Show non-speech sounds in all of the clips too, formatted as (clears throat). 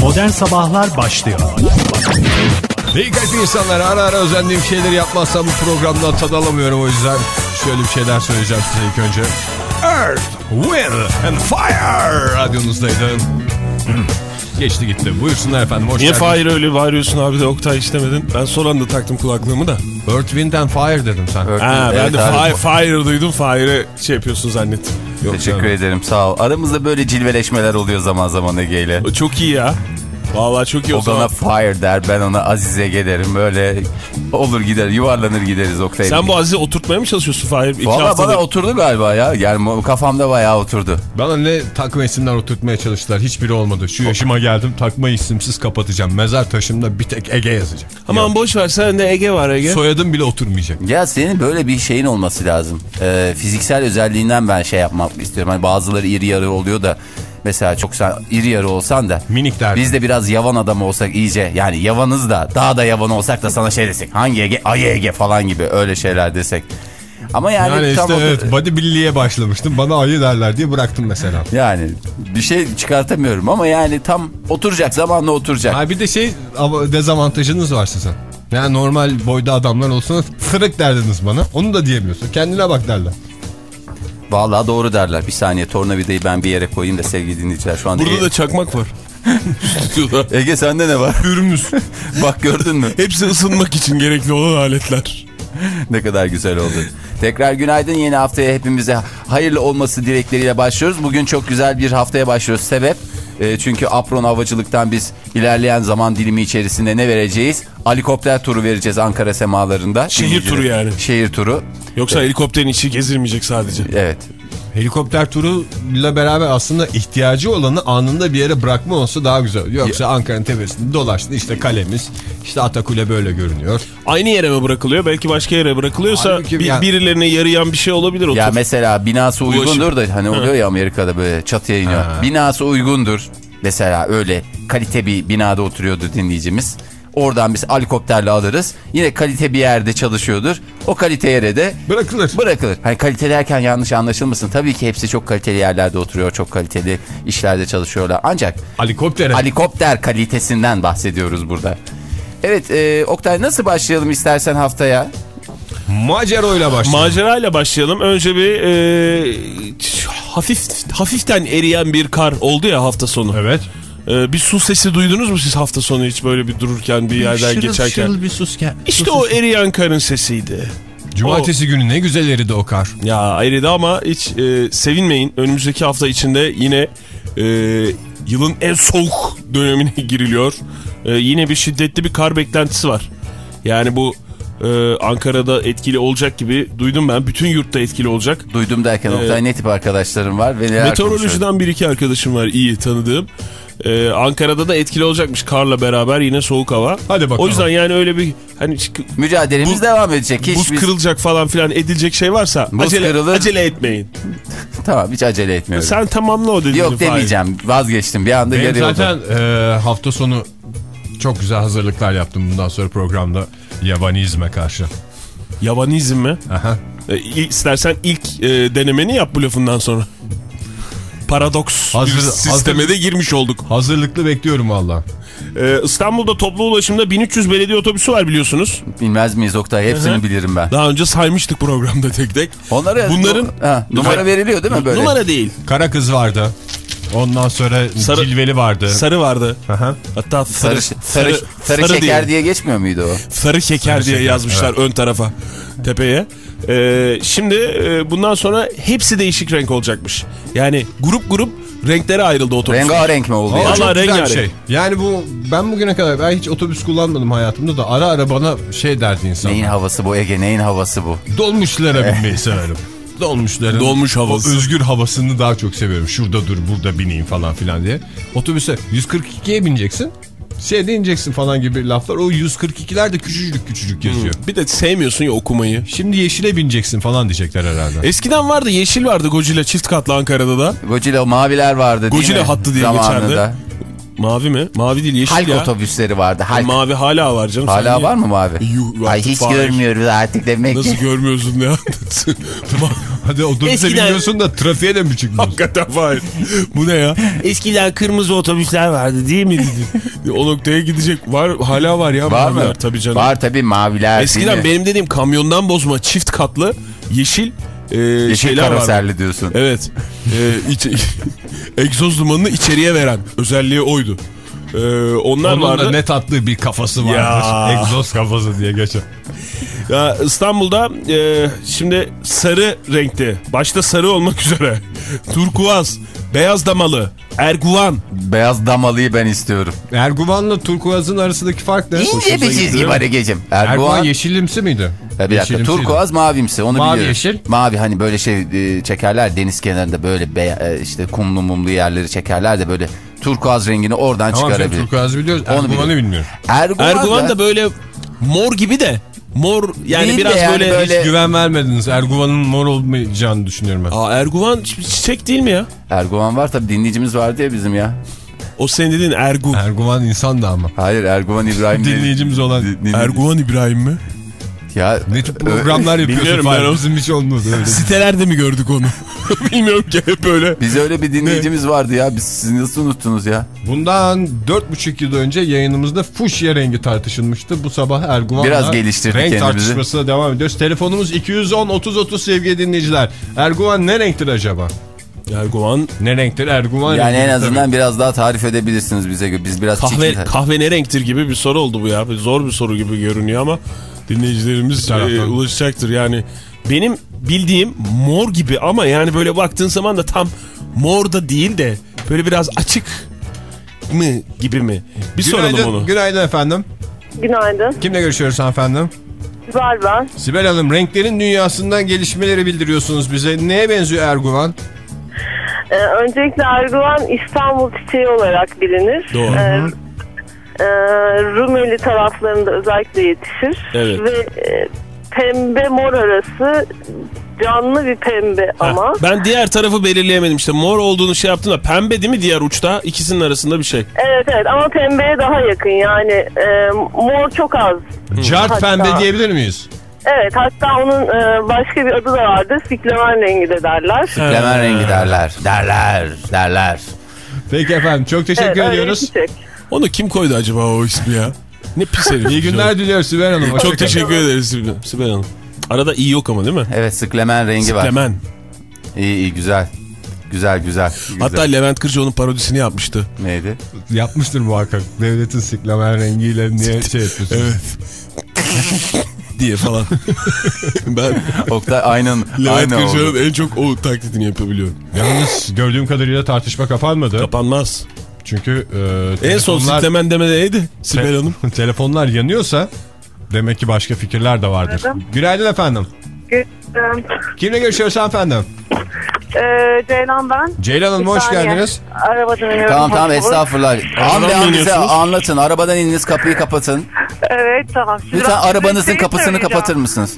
Modern Sabahlar başlıyor. İyi kalpli insanlar ara ara özendiğim şeyleri yapmazsam bu programdan tad alamıyorum o yüzden şöyle bir şeyler söyleyeceğim size ilk önce. Earth, Wind and Fire radyonuzdaydı. Geçti gitti. Buyursunlar efendim. Hoş Niye geldiniz. Fahir öyle bağırıyorsun abi de Oktay istemedin? Ben son anda taktım kulaklığımı da. Earth, Wind and Fire dedim sen. Ha, ben Evet de abi. Fire, Fire duydum. Fire'ı şey yapıyorsun zannettim. Yok Teşekkür canım. ederim sağ ol. Aramızda böyle cilveleşmeler oluyor zaman zaman Ege ile. Çok iyi ya. Vallahi çok iyi o, O zaman. bana fire der ben ona Azize gelirim böyle olur gider yuvarlanır gideriz Oktay. Sen bu Aziz'i oturtmaya mı çalışıyorsun Fahir? Valla haftadır. bana oturdu galiba ya. Yani kafamda bayağı oturdu. Bana ne takma isimler oturtmaya çalıştılar. Hiçbiri olmadı. Şu yaşıma geldim takma isimsiz kapatacağım. Mezar taşımda bir tek Ege yazacak. Aman boş ver sen de Ege var Ege. Soyadım bile oturmayacak. Ya senin böyle bir şeyin olması lazım. Ee, fiziksel özelliğinden ben şey yapmak istiyorum. Hani bazıları iri yarı oluyor da mesela çok sen iri yarı olsan da Minik derdim. biz de biraz yavan adam olsak iyice yani yavanız da daha da yavan olsak da sana şey desek hangi Ege ay Ege falan gibi öyle şeyler desek. Ama yani, Yani tam işte o- evet bodybuilding'e başlamıştım. Bana ayı derler diye bıraktım mesela. yani bir şey çıkartamıyorum ama yani tam oturacak zamanla oturacak. Ha bir de şey dezavantajınız var sizin. Yani normal boyda adamlar olsanız (laughs) sırık derdiniz bana. Onu da diyemiyorsun. Kendine bak derler. Vallahi doğru derler. Bir saniye tornavidayı ben bir yere koyayım da sevgili dinleyiciler şu anda. Burada da çakmak var. (laughs) Ege sende ne var? Hürmüz. Bak gördün mü? Hepsi ısınmak için gerekli olan aletler. (laughs) ne kadar güzel oldu. Tekrar günaydın. Yeni haftaya hepimize hayırlı olması dilekleriyle başlıyoruz. Bugün çok güzel bir haftaya başlıyoruz. Sebep? e, çünkü apron havacılıktan biz ilerleyen zaman dilimi içerisinde ne vereceğiz? Helikopter turu vereceğiz Ankara semalarında. Şehir İngilizce- turu yani. Şehir turu. Yoksa helikopterin içi gezilmeyecek sadece. Evet. Helikopter turuyla beraber aslında ihtiyacı olanı anında bir yere brakma olsa daha güzel. Yoksa Ankara'nın tepesinde dolaştı. İşte kalemiz, işte Atakule böyle görünüyor. Aynı yere mi bırakılıyor? Belki başka yere bırakılıyorsa Halbuki bir, yani- birilerine yarayan bir şey olabilir o Ya mesela binası uygundur da hani oluyor ya Amerika'da böyle çatıya iniyor. Ha. Binası uygundur. Mesela öyle kalite bir binada oturuyordu dinleyicimiz. Oradan biz helikopterle alırız. Yine kalite bir yerde çalışıyordur. O kalite yere de Bırakılır. bırakılır. Hani kalite derken yanlış anlaşılmasın. Tabii ki hepsi çok kaliteli yerlerde oturuyor. Çok kaliteli işlerde çalışıyorlar. Ancak Helikoptere. helikopter kalitesinden bahsediyoruz burada. Evet e, Oktay nasıl başlayalım istersen haftaya? Macero'yla başlıyor. Macerayla başlayalım. Önce bir e, hafif hafiften eriyen bir kar oldu ya hafta sonu. evet. E, bir su sesi duydunuz mu siz hafta sonu hiç böyle bir dururken bir yerden geçerken? bir sus gel. İşte o eriyen karın sesiydi. Cumartesi günü ne güzel eridi o kar. Ya eridi ama hiç e, sevinmeyin. Önümüzdeki hafta içinde yine e, yılın en soğuk dönemine (laughs) giriliyor. E, yine bir şiddetli bir kar beklentisi var. Yani bu e, Ankara'da etkili olacak gibi duydum ben. Bütün yurtta etkili olacak. Duydum derken Oktay ne tip arkadaşlarım var ve? Meteorolojiden bir iki arkadaşım var iyi tanıdığım. Ee, Ankara'da da etkili olacakmış karla beraber yine soğuk hava. Hadi bakalım. O yüzden yani öyle bir hani Mücadelemiz Bu- devam edecek. Hiç buz biz- kırılacak falan filan edilecek şey varsa Buz acele, kırılır. acele etmeyin. (laughs) Tamam hiç acele etmiyorum. Sen tamamla o dediğini. Yok demeyeceğim. Vazgeçtim. Bir anda Benim zaten e, hafta sonu çok güzel hazırlıklar yaptım bundan sonra programda yabanizme karşı. Yabanizm mi? Aha. İl- istersen ilk e, denemeni yap bu lafından sonra. Paradoks Hazır- sisteme hazır- de girmiş olduk. Hazırlıklı bekliyorum valla. Ee, İstanbul'da toplu ulaşımda 1300 belediye otobüsü var biliyorsunuz. Bilmez miyiz Oktay? Hepsini Hı hı. bilirim ben. Daha önce saymıştık programda tek tek. Onları Bunların- ha, numara veriliyor değil mi böyle? Numara değil. Kara kız vardı. Ondan sonra Sarı- cilveli vardı. Sarı vardı. Aha. Hatta Sarı, sarı, sarı, sarı, şeker diye. diye geçmiyor muydu o? Sarı şeker Sarı diye şeker, yazmışlar ön tarafa tepeye. Ee, şimdi e, bundan sonra hepsi değişik renk olacakmış. Yani grup grup renklere ayrıldı otobüs. Rengarenk mi oldu Aa, ya? Vallahi çok güzel bir rengarenk. şey. Yani bu ben bugüne kadar ben hiç otobüs kullanmadım hayatımda da ara ara bana şey derdi insan. Neyin havası bu Ege? Neyin havası bu? Dolmuşlara binmeyi severim. Dolmuşların Dolmuş havası. özgür havasını daha çok seviyorum. Şurada dur burada bineyim falan filan diye. Otobüse 142'ye bineceksin. Şeyde ineceksin falan gibi laflar. O 142'ler de küçücük küçücük yazıyor. Bir de sevmiyorsun ya okumayı. Şimdi yeşile bineceksin falan diyecekler herhalde. Eskiden vardı yeşil vardı Godzilla çift katlı Ankara'da da. Godzilla maviler vardı değil Godzilla mi? hattı diye Zamanında. geçerdi. Mavi mi? Mavi değil yeşil Halk ya. otobüsleri vardı. Halk. Mavi hala var canım. Sen Hala niye- var mı mavi? Yuh, Ay hiç Fahir. görmüyoruz artık demek Nasıl ki. görmüyorsun ya? (laughs) Hadi otobüse Eskiden- biniyorsun da trafiğe de mi çıkmıyorsun? Hakikaten Fahir. Bu ne ya? Eskiden kırmızı otobüsler vardı değil mi? (laughs) o noktaya gidecek. Var hala var ya. Var mı? maviler, Tabii canım. Var tabii maviler. Eskiden benim dediğim kamyondan bozma çift katlı yeşil, e, Yeşil şeyler karoserli diyorsun. Evet. (laughs) E, iç, (laughs) egzoz dumanını içeriye veren özelliği oydu. E, onlar Onun vardı. da ne tatlı bir kafası vardır. Ya. Egzoz kafası diye geçer. Ya İstanbul'da e, şimdi sarı renkte, başta sarı olmak (laughs) üzere, turkuaz, beyaz damalı, erguvan. Beyaz damalıyı ben istiyorum. Erguvan'la turkuazın arasındaki fark ne? İnce bir çizgi var Ege'cim. Erguvan Erguvan yeşilimsi miydi? Bir dakika turkuaz mavimsi onu Mavi, biliyorum. yeşil. Mavi hani böyle şey e, çekerler deniz kenarında böyle be, e, işte kumlu mumlu yerleri çekerler de böyle turkuaz rengini oradan Tamam çıkarabilir. turkuazı biliyoruz. Onu Erguvan'ı bilmiyorum. Erguvan, Erguvan da böyle mor gibi de, mor yani Değil de biraz yani böyle... böyle- Güven vermediniz. Erguvan'ın mor olmayacağını düşünüyorum ben. Aa, Erguvan çi- çiçek değil mi ya? Erguvan var tabii dinleyicimiz vardı ya bizim ya. O senin dediğin Ergu. Erguvan insan da ama. Hayır Erguvan İbrahim (laughs) değil. Dinleyicimiz olan. Din- Erguvan İbrahim mi? Ya Ne tip programlar yapıyorsun Bilmiyorum ben Bizim hiç olmadı öyle. Sitelerde mi gördük onu? (laughs) Bilmiyorum ki hep böyle. biz öyle bir dinleyicimiz vardı ya. Biz siz nasıl unuttunuz ya? Bundan 4,5 yıl önce yayınımızda fuşya rengi tartışılmıştı. Bu sabah Erguvan'la Biraz geliştirdik renk kendimizi. tartışmasına devam ediyoruz. Telefonumuz 210-30-30 sevgili dinleyiciler. Erguvan ne renktir acaba? Erguvan Ne renktir Erguvan Yani en azından biraz daha tarif edebilirsiniz bize. Biz biraz kahve, çirkin- kahve ne renktir gibi bir soru oldu bu ya. Zor bir soru gibi görünüyor ama dinleyicilerimiz e, ulaşacaktır. Yani benim bildiğim mor gibi ama yani böyle baktığın zaman da tam mor da değil de böyle biraz açık mı gibi mi? Bir soralım Günaydın, onu. günaydın efendim. Günaydın. Kimle görüşüyoruz hanımefendi? Sibel ben. Sibel Hanım renklerin dünyasından gelişmeleri bildiriyorsunuz bize. Neye benziyor Erguvan? Ee, öncelikle Erdoğan İstanbul çiçeği olarak bilinir. Doğru. Ee, e, Rumeli taraflarında özellikle yetişir. Evet. Ve e, pembe mor arası canlı bir pembe Ha, ama. Ben diğer tarafı belirleyemedim işte mor olduğunu şey yaptım da pembe değil mi diğer uçta ikisinin arasında bir şey. Evet evet ama pembeye daha yakın yani e, mor çok az. Cart Hatta- pembe diyebilir miyiz? Evet hatta onun e, başka bir adı da vardır. Siklemen rengi de derler. Lemen rengi derler. Derler. Derler. Peki efendim çok teşekkür Evet, öyle ediyoruz. çiçek. Onu kim koydu acaba o ismi ya? Ne pis herif. İyi günler diliyoruz Sibel Hanım. Çok teşekkür ederiz Sibel Sibel Hanım. Arada iyi yok ama değil mi? Evet sıklemen rengi var. Lemen. İyi iyi güzel. Güzel güzel. güzel. Hatta Levent Kırcı onun parodisini yapmıştı. Neydi? Yapmıştır muhakkak. Devletin siklamen rengiyle niye şey yapıyorsun? Evet. (laughs) diye falan. (laughs) ben Oktay aynen. Levent aynı oldu. Kırcı'nın en çok o taklidini yapabiliyorum. Yalnız gördüğüm kadarıyla tartışma kapanmadı. Kapanmaz. Çünkü e, En son telefonlar- siklemen demede neydi Sibel Hanım? (laughs) telefonlar yanıyorsa demek ki başka fikirler de vardır. Günaydın efendim. Kimle görüşüyoruz efendim? Ee, Ceylan ben. Ceylan Hanım hoş saniye. geldiniz. Arabadan iniyorum. Tamam tamam estağfurullah. Arabadan Hamdi mı an bize anlatın. Arabadan ininiz kapıyı kapatın. Evet tamam. Lütfen arabanızın kapısını kapatır mısınız?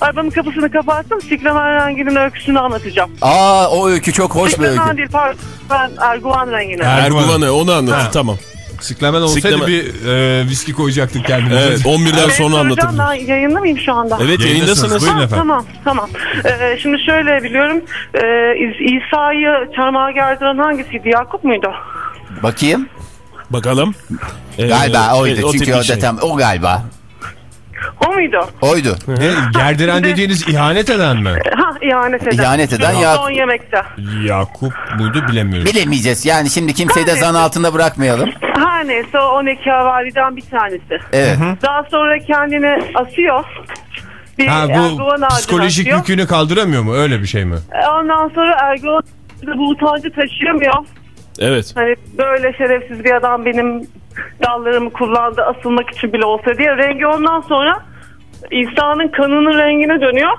Arabanın kapısını kapattım. Siklemen renginin öyküsünü anlatacağım. Aa o öykü çok hoş bir Siklemen öykü. değil pardon. Ben Erguvan rengini. Erguvan. Erguvan'ı onu anlatın Ha. tamam. Siklemen olsaydı Sikleme- bir e, viski koyacaktık kendimize. Evet 11'den Evet, sonra anlatırdım. Ben yayında mıyım şu anda? Evet Yayındasınız, buyurun efendim. tamam tamam. Ee, şimdi şöyle biliyorum. Ee, İs- İsa'yı çarmıha gerdiren hangisiydi? Yakup muydu? Bakayım. Bakalım. Ee, Galiba oydu. evet, Çünkü tip o bir şey. da tam o galiba. O muydu? Oydu. Ne, gerdiren dediğiniz ihanet eden mi? Ha ihanet eden. İhanet eden Son yemekte. Yakup muydu bilemiyorum. Bilemeyeceğiz. Yani şimdi kimseyi de zan altında bırakmayalım. Her neyse o 12 havaliden bir tanesi. Evet. Daha sonra kendini asıyor. Bir Ha bu psikolojik asıyor. yükünü kaldıramıyor mu? Öyle bir şey mi? Ondan sonra da bu utancı taşıyamıyor. Evet. Hani böyle şerefsiz bir adam benim dallarımı kullandı asılmak için bile olsa diye. Rengi ondan sonra İsa'nın kanının rengine dönüyor.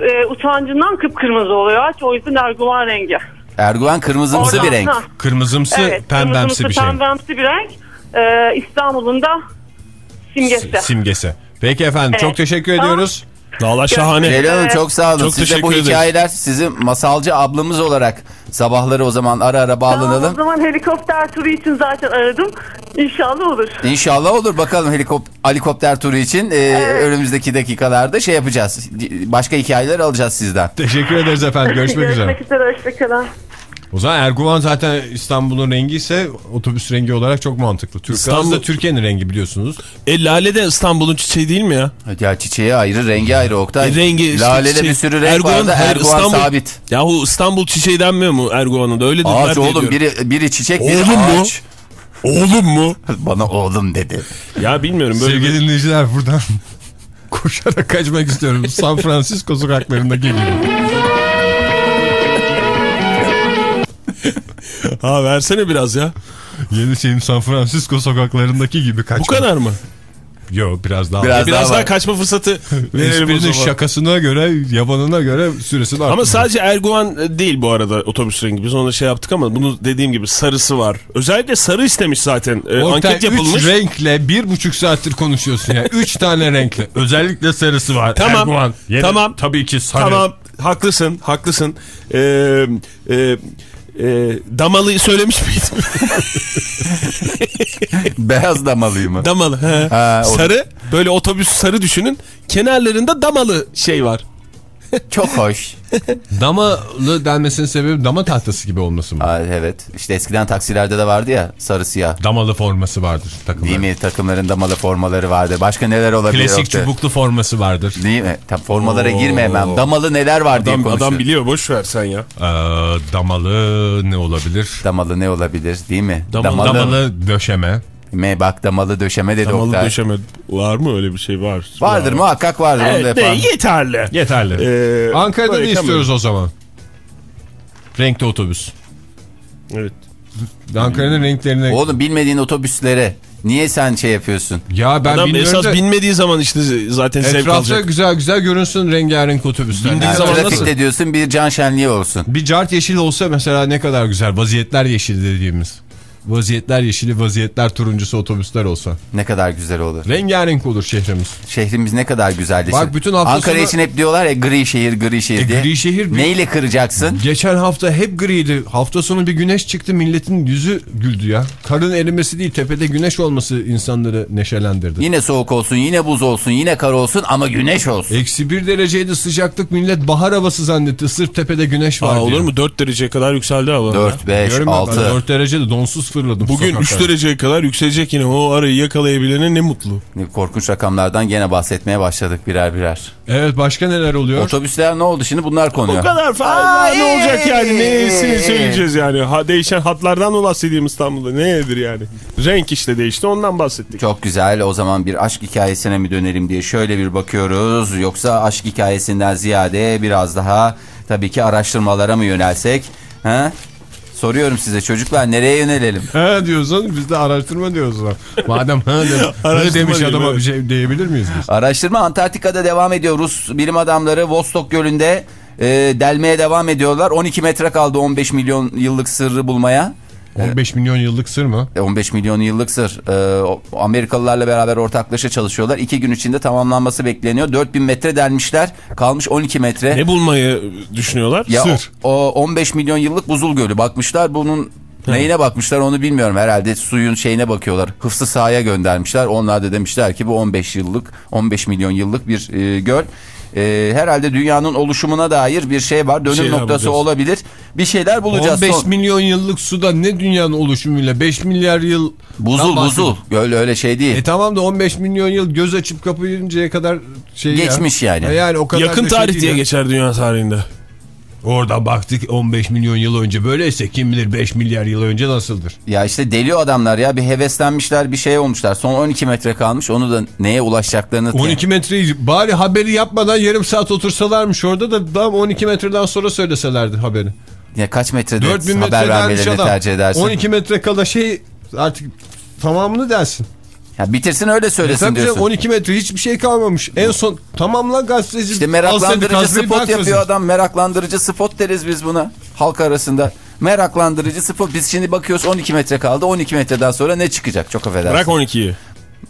E, utancından kıpkırmızı oluyor. O yüzden Erguvan rengi. Erguvan kırmızımsı Oradan- bir renk. Ha, Kırmızımsı, evet, pembemsi kırmızımsı, bir şey. Pembemsi bir renk. E, İstanbul'un da simgesi. Simgesi. Peki efendim Evet. çok teşekkür Tamam. Valla şahane. Leyla Hanım çok sağ olun. Çok Siz de teşekkür bu ederiz. hikayeler sizin masalcı ablamız olarak sabahları o zaman ara ara Tamam, o bağlanalım. zaman helikopter turu için zaten aradım. İnşallah olur. İnşallah olur bakalım helikop helikopter turu için e, önümüzdeki dakikalarda şey yapacağız. Başka hikayeler alacağız sizden. Teşekkür ederiz efendim. Görüşmek üzere. Görüşmek üzere. Hoşçakalın. O zaman Erguvan zaten İstanbul'un rengi ise otobüs rengi olarak çok mantıklı. Türk İstanbul- da Türkiye'nin rengi biliyorsunuz. E lale de İstanbul'un çiçeği değil mi ya? Ya çiçeği ayrı, rengi ayrı Oktay. E, rengi işte Lalede çiçeği. bir sürü renk Erguvan, vardı. hayır, Erguvan İstanbul- sabit. Yahu İstanbul çiçeği denmiyor mu Erguvan'ın da öyle dediler Ağaç oğlum biri, biri çiçek biri Oğlum mu? ağaç. Oğlum mu? (laughs) Bana oğlum dedi. Ya bilmiyorum böyle Sevgili bir... dinleyiciler buradan (laughs) koşarak kaçmak istiyorum. San Francisco sokaklarında geliyorum. (laughs) Ha versene biraz ya. Yeni şeyim San Francisco sokaklarındaki gibi kaçmak. Bu kadar mı? Yok biraz daha. Biraz biraz daha daha, var. kaçma fırsatı (laughs) verelim Esprinin şakasına göre, yabanına göre süresini Ama arttırıyor. sadece Erguvan e, değil bu arada otobüs rengi. Biz ona şey yaptık ama bunu dediğim gibi sarısı var. Özellikle sarı istemiş zaten. E, Oktay, anket yapılmış. Üç renkle bir buçuk saattir konuşuyorsun ya. Üç tane renkle. Özellikle sarısı var. Tamam, Erguvan. Yine tamam. Tabii ki sarı. Tamam haklısın haklısın. Ee, e, e, damalı söylemiş miydim? (laughs) Beyaz damalıyım mı? damalı. he. Ha, o- sarı böyle otobüs sarı düşünün. Kenarlarında damalı şey var. (laughs) Çok hoş. Damalı denmesinin sebebi dama tahtası gibi olması mı? Aa, evet. İşte eskiden taksilerde de vardı ya sarı siyah. Damalı forması vardır takımların. Değil mi? Takımların damalı formaları vardı. Başka neler olabilir? Klasik Oktay? çubuklu forması vardır. Değil mi? Tam formalara Oo. girme hemen. Damalı neler var diye Adam, konuşuyor. adam biliyor boş ver sen ya. Ee, damalı ne olabilir? Damalı ne olabilir değil mi? Damalı- Damalı döşeme. Me bak damalı döşeme dedi Damalı Oktay. döşeme var mı öyle bir şey var? Vardır Var. muhakkak vardır. onu da Evet, yapan. de, yeterli. Yeterli. Ee, Ankara'da da böyle istiyoruz o zaman. Renkli otobüs. Evet. Ankara'nın renklerine... Oğlum bilmediğin otobüslere niye sen şey yapıyorsun? Ya ben Adam esas da bilmediği zaman işte zaten zevk etrafta alacak. güzel güzel görünsün rengarenk otobüsler. Bindiği Yani zaman Trafikte nasıl? diyorsun bir can şenliği olsun. Bir cart yeşil olsa mesela ne kadar güzel. Vaziyetler yeşili dediğimiz. Vaziyetler yeşili, vaziyetler turuncusu otobüsler olsa. Ne kadar güzel olur. Rengarenk olur şehrimiz. Şehrimiz ne kadar güzelleşir. Bak bütün hafta Ankara için hep diyorlar ya gri şehir gri şehir E, diye. gri şehir bir- Neyle kıracaksın? Geçen hafta hep griydi. Hafta sonu bir güneş çıktı milletin yüzü güldü ya. Karın erimesi değil tepede güneş olması insanları neşelendirdi. Yine soğuk olsun, yine buz olsun, yine kar olsun ama güneş olsun. Eksi bir dereceydi sıcaklık millet bahar havası zannetti. Sırf tepede güneş var Aa, diye. olur mu? 4 dereceye kadar yükseldi hava. 4, 5, Diyorum ya, ben 6. 4 derecede donsuz fırladım Bugün 3 sokaklara. dereceye kadar yükselecek yine. O arayı yakalayabilene ne mutlu. Korkunç rakamlardan gene bahsetmeye başladık birer birer. Evet başka neler oluyor? Otobüsler ne oldu şimdi bunlar O konuyor. kadar fazla ne olacak yani? Nesini söyleyeceğiz yani? Ha, değişen hatlardan mı bahsedeyim İstanbul'da? Nedir yani? Renk işte değişti ondan bahsettik. Çok güzel o zaman bir aşk hikayesine mi dönelim diye şöyle bir bakıyoruz. Yoksa aşk hikayesinden ziyade biraz daha tabii ki araştırmalara mı yönelsek? Ha? Soruyorum size çocuklar nereye yönelelim? Ha diyorsun biz de araştırma diyoruz. Madem ha, de, (laughs) demiş adama evet. bir şey diyebilir miyiz biz? Araştırma Antarktika'da devam ediyor. Rus bilim adamları Vostok Gölü'nde e, delmeye devam ediyorlar. 12 metre kaldı 15 milyon yıllık sırrı bulmaya. 15 milyon yıllık sır mı? E, 15 milyon yıllık sır. E, Amerikalılarla beraber ortaklaşa çalışıyorlar. 2 gün içinde tamamlanması bekleniyor. 4000 metre delmişler. Kalmış 12 metre. Ne bulmayı düşünüyorlar? Ya Sır. O, o 15 milyon yıllık buzul gölü. Bakmışlar bunun neyine bakmışlar onu bilmiyorum. Herhalde suyun şeyine bakıyorlar. Hıfzı sahaya göndermişler. Onlar da demişler ki bu 15 yıllık 15 milyon yıllık bir e, göl. E, herhalde dünyanın oluşumuna dair bir şey var. Dönüm şeyler noktası bulacağız. olabilir. Bir şeyler bulacağız. 15 Son- milyon yıllık suda ne dünyanın oluşumuyla 5 milyar yıl Buzul buzul. Göl öyle şey değil. E tamam da 15 milyon yıl göz açıp kapayıncaya kadar şey ya. Geçmiş yani. E Yani o kadar Yakın şey tarih değil diye ya. geçer dünya tarihinde. Orada baktık 15 milyon yıl önce böyleyse kim bilir 5 milyar yıl önce nasıldır? Ya işte deliyor adamlar ya bir heveslenmişler bir şey olmuşlar. Son 12 metre kalmış onu da neye ulaşacaklarını 12 metreyi bari haberi yapmadan yarım saat otursalarmış orada da tam 12 metreden sonra söyleselerdi haberi. ya kaç metrede 4000 haber vermelerini tercih edersin. 12 metre kala şey artık tamamını dersin. Ya bitirsin öyle E söylesin canım, diyorsun. 12 metre hiçbir şey kalmamış. En son tamamla gazeteci. İşte meraklandırıcı Kazbek spot yapıyor adam. Meraklandırıcı spot deriz biz buna halk arasında. Meraklandırıcı spot. Biz şimdi bakıyoruz 12 metre kaldı. 12 metreden sonra ne çıkacak? Çok affedersin. Bırak 12'yi.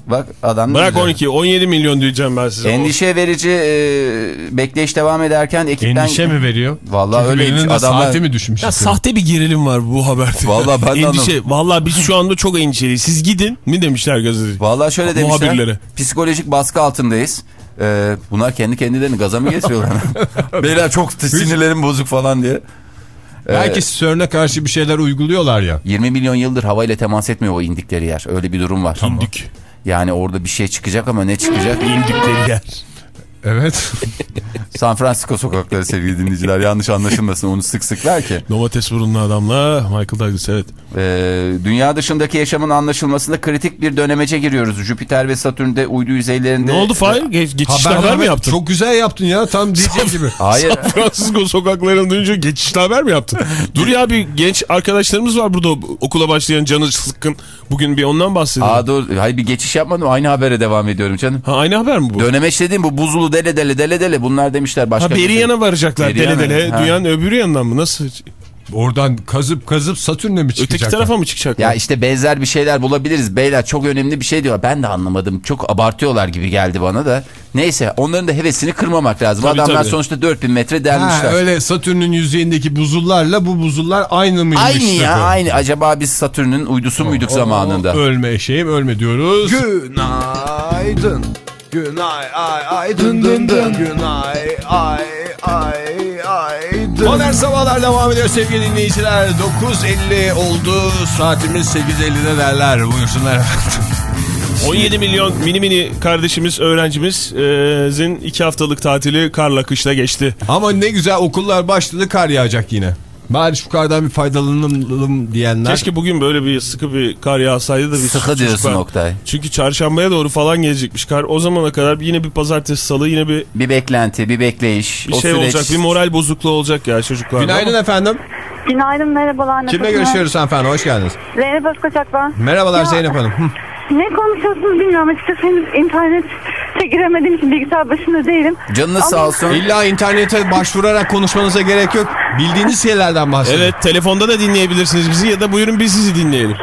Bak adam Bırak güzel. 12 17 milyon diyeceğim ben size. Endişe verici e, bekleyiş devam ederken ekipten... Endişe mi veriyor? Vallahi Çünkü de Adamlar- saati mi düşmüş? Ya sahte bir gerilim var bu haberde. Vallahi ben de Endişe. Vallahi biz şu anda çok endişeliyiz. Siz gidin mi demişler gazeteci. Vallahi şöyle demişler. Muhabirlere. Psikolojik baskı altındayız. Ee, bunlar kendi kendilerini gaza mı getiriyorlar? (laughs) Beyler çok sinirlerim bozuk falan diye. Belki CERN'e karşı bir şeyler uyguluyorlar ya. 20 milyon yıldır havayla temas etmiyor o indikleri yer. Öyle bir durum var. İndik. Yani orada bir şey çıkacak ama ne çıkacak? İndikleri yer. Evet. (laughs) San Francisco sokakları sevgili dinleyiciler. Yanlış anlaşılmasın onu sık sık ver ki. Domates burunlu adamla Michael Douglas evet. Ee, dünya dışındaki yaşamın anlaşılmasında kritik bir dönemece giriyoruz. Jüpiter ve Satürn'de uydu yüzeylerinde... Ne oldu Fahir? Ge- geçişte haber, mi yaptın? Çok güzel yaptın ya. Tam diyeceğim gibi. (laughs) Hayır. San Francisco sokaklarını duyunca geçişte haber mi yaptın? Dur ya bir genç arkadaşlarımız var burada okula başlayan canı sıkkın. Bugün bir ondan bahsedelim. Aa dur. Hayır bir geçiş yapmadım. Aynı habere devam ediyorum canım. Ha, aynı haber mi bu? Dönemeç dediğim bu buzulu dele dele dele dele. Bunlar demişler başka Ha bir beri şey. yana varacaklar Beri dele yana, dele. ha. Dünyanın öbürü yanından mı? Nasıl? Oradan kazıp kazıp Satürn'e mi çıkacak? Öteki tarafa mı çıkacaklar? Ya işte benzer bir şeyler bulabiliriz. Beyler çok önemli bir şey diyor. Ben de anlamadım. Çok abartıyorlar gibi geldi bana da. Neyse onların da hevesini kırmamak lazım. Tabii, Adamlar tabii. sonuçta 4000 metre Ha, delmişler. öyle Satürn'ün yüzeyindeki buzullarla bu buzullar aynı mıymış? Aynı ya sakın? aynı. Acaba biz Satürn'ün uydusu muyduk zamanında? O, ölme eşeğim ölme diyoruz. Günaydın. Günay ay ay dın dın dın. Günay ay ay ay dın. Modern Sabahlar devam ediyor sevgili dinleyiciler. 9.50 oldu. Saatimiz 8.50'de derler. Buyursunlar. 17 (laughs) milyon mini mini kardeşimiz, öğrencimizin iki haftalık tatili karla kışla geçti. Ama ne güzel okullar başladı kar yağacak yine. Bari şu kardan bir faydalanalım diyenler. Keşke bugün böyle bir sıkı bir kar yağsaydı da bir Sıkı diyorsun çocuklar- Oktay. Çünkü çarşambaya doğru falan gelecekmiş kar. O zamana kadar yine bir pazartesi salı yine bir, Bir beklenti, bir bekleyiş. bir o şey süreç... olacak. Bir moral bozukluğu olacak ya çocuklar. Günaydın efendim. Günaydın merhabalar. Kimle Nasılsınız? görüşüyoruz hanımefendi? Hoş geldiniz. Zeynep Özkoçak ben. Merhabalar Ya, Zeynep Hanım. Ne konuşuyorsunuz bilmiyorum. Açıkçası henüz internete giremediğim için bilgisayar başında değilim. Canınız Ama- sağ olsun. İlla internete başvurarak konuşmanıza gerek yok. Bildiğiniz şeylerden bahsedin. Evet telefonda da dinleyebilirsiniz bizi ya da buyurun biz sizi dinleyelim.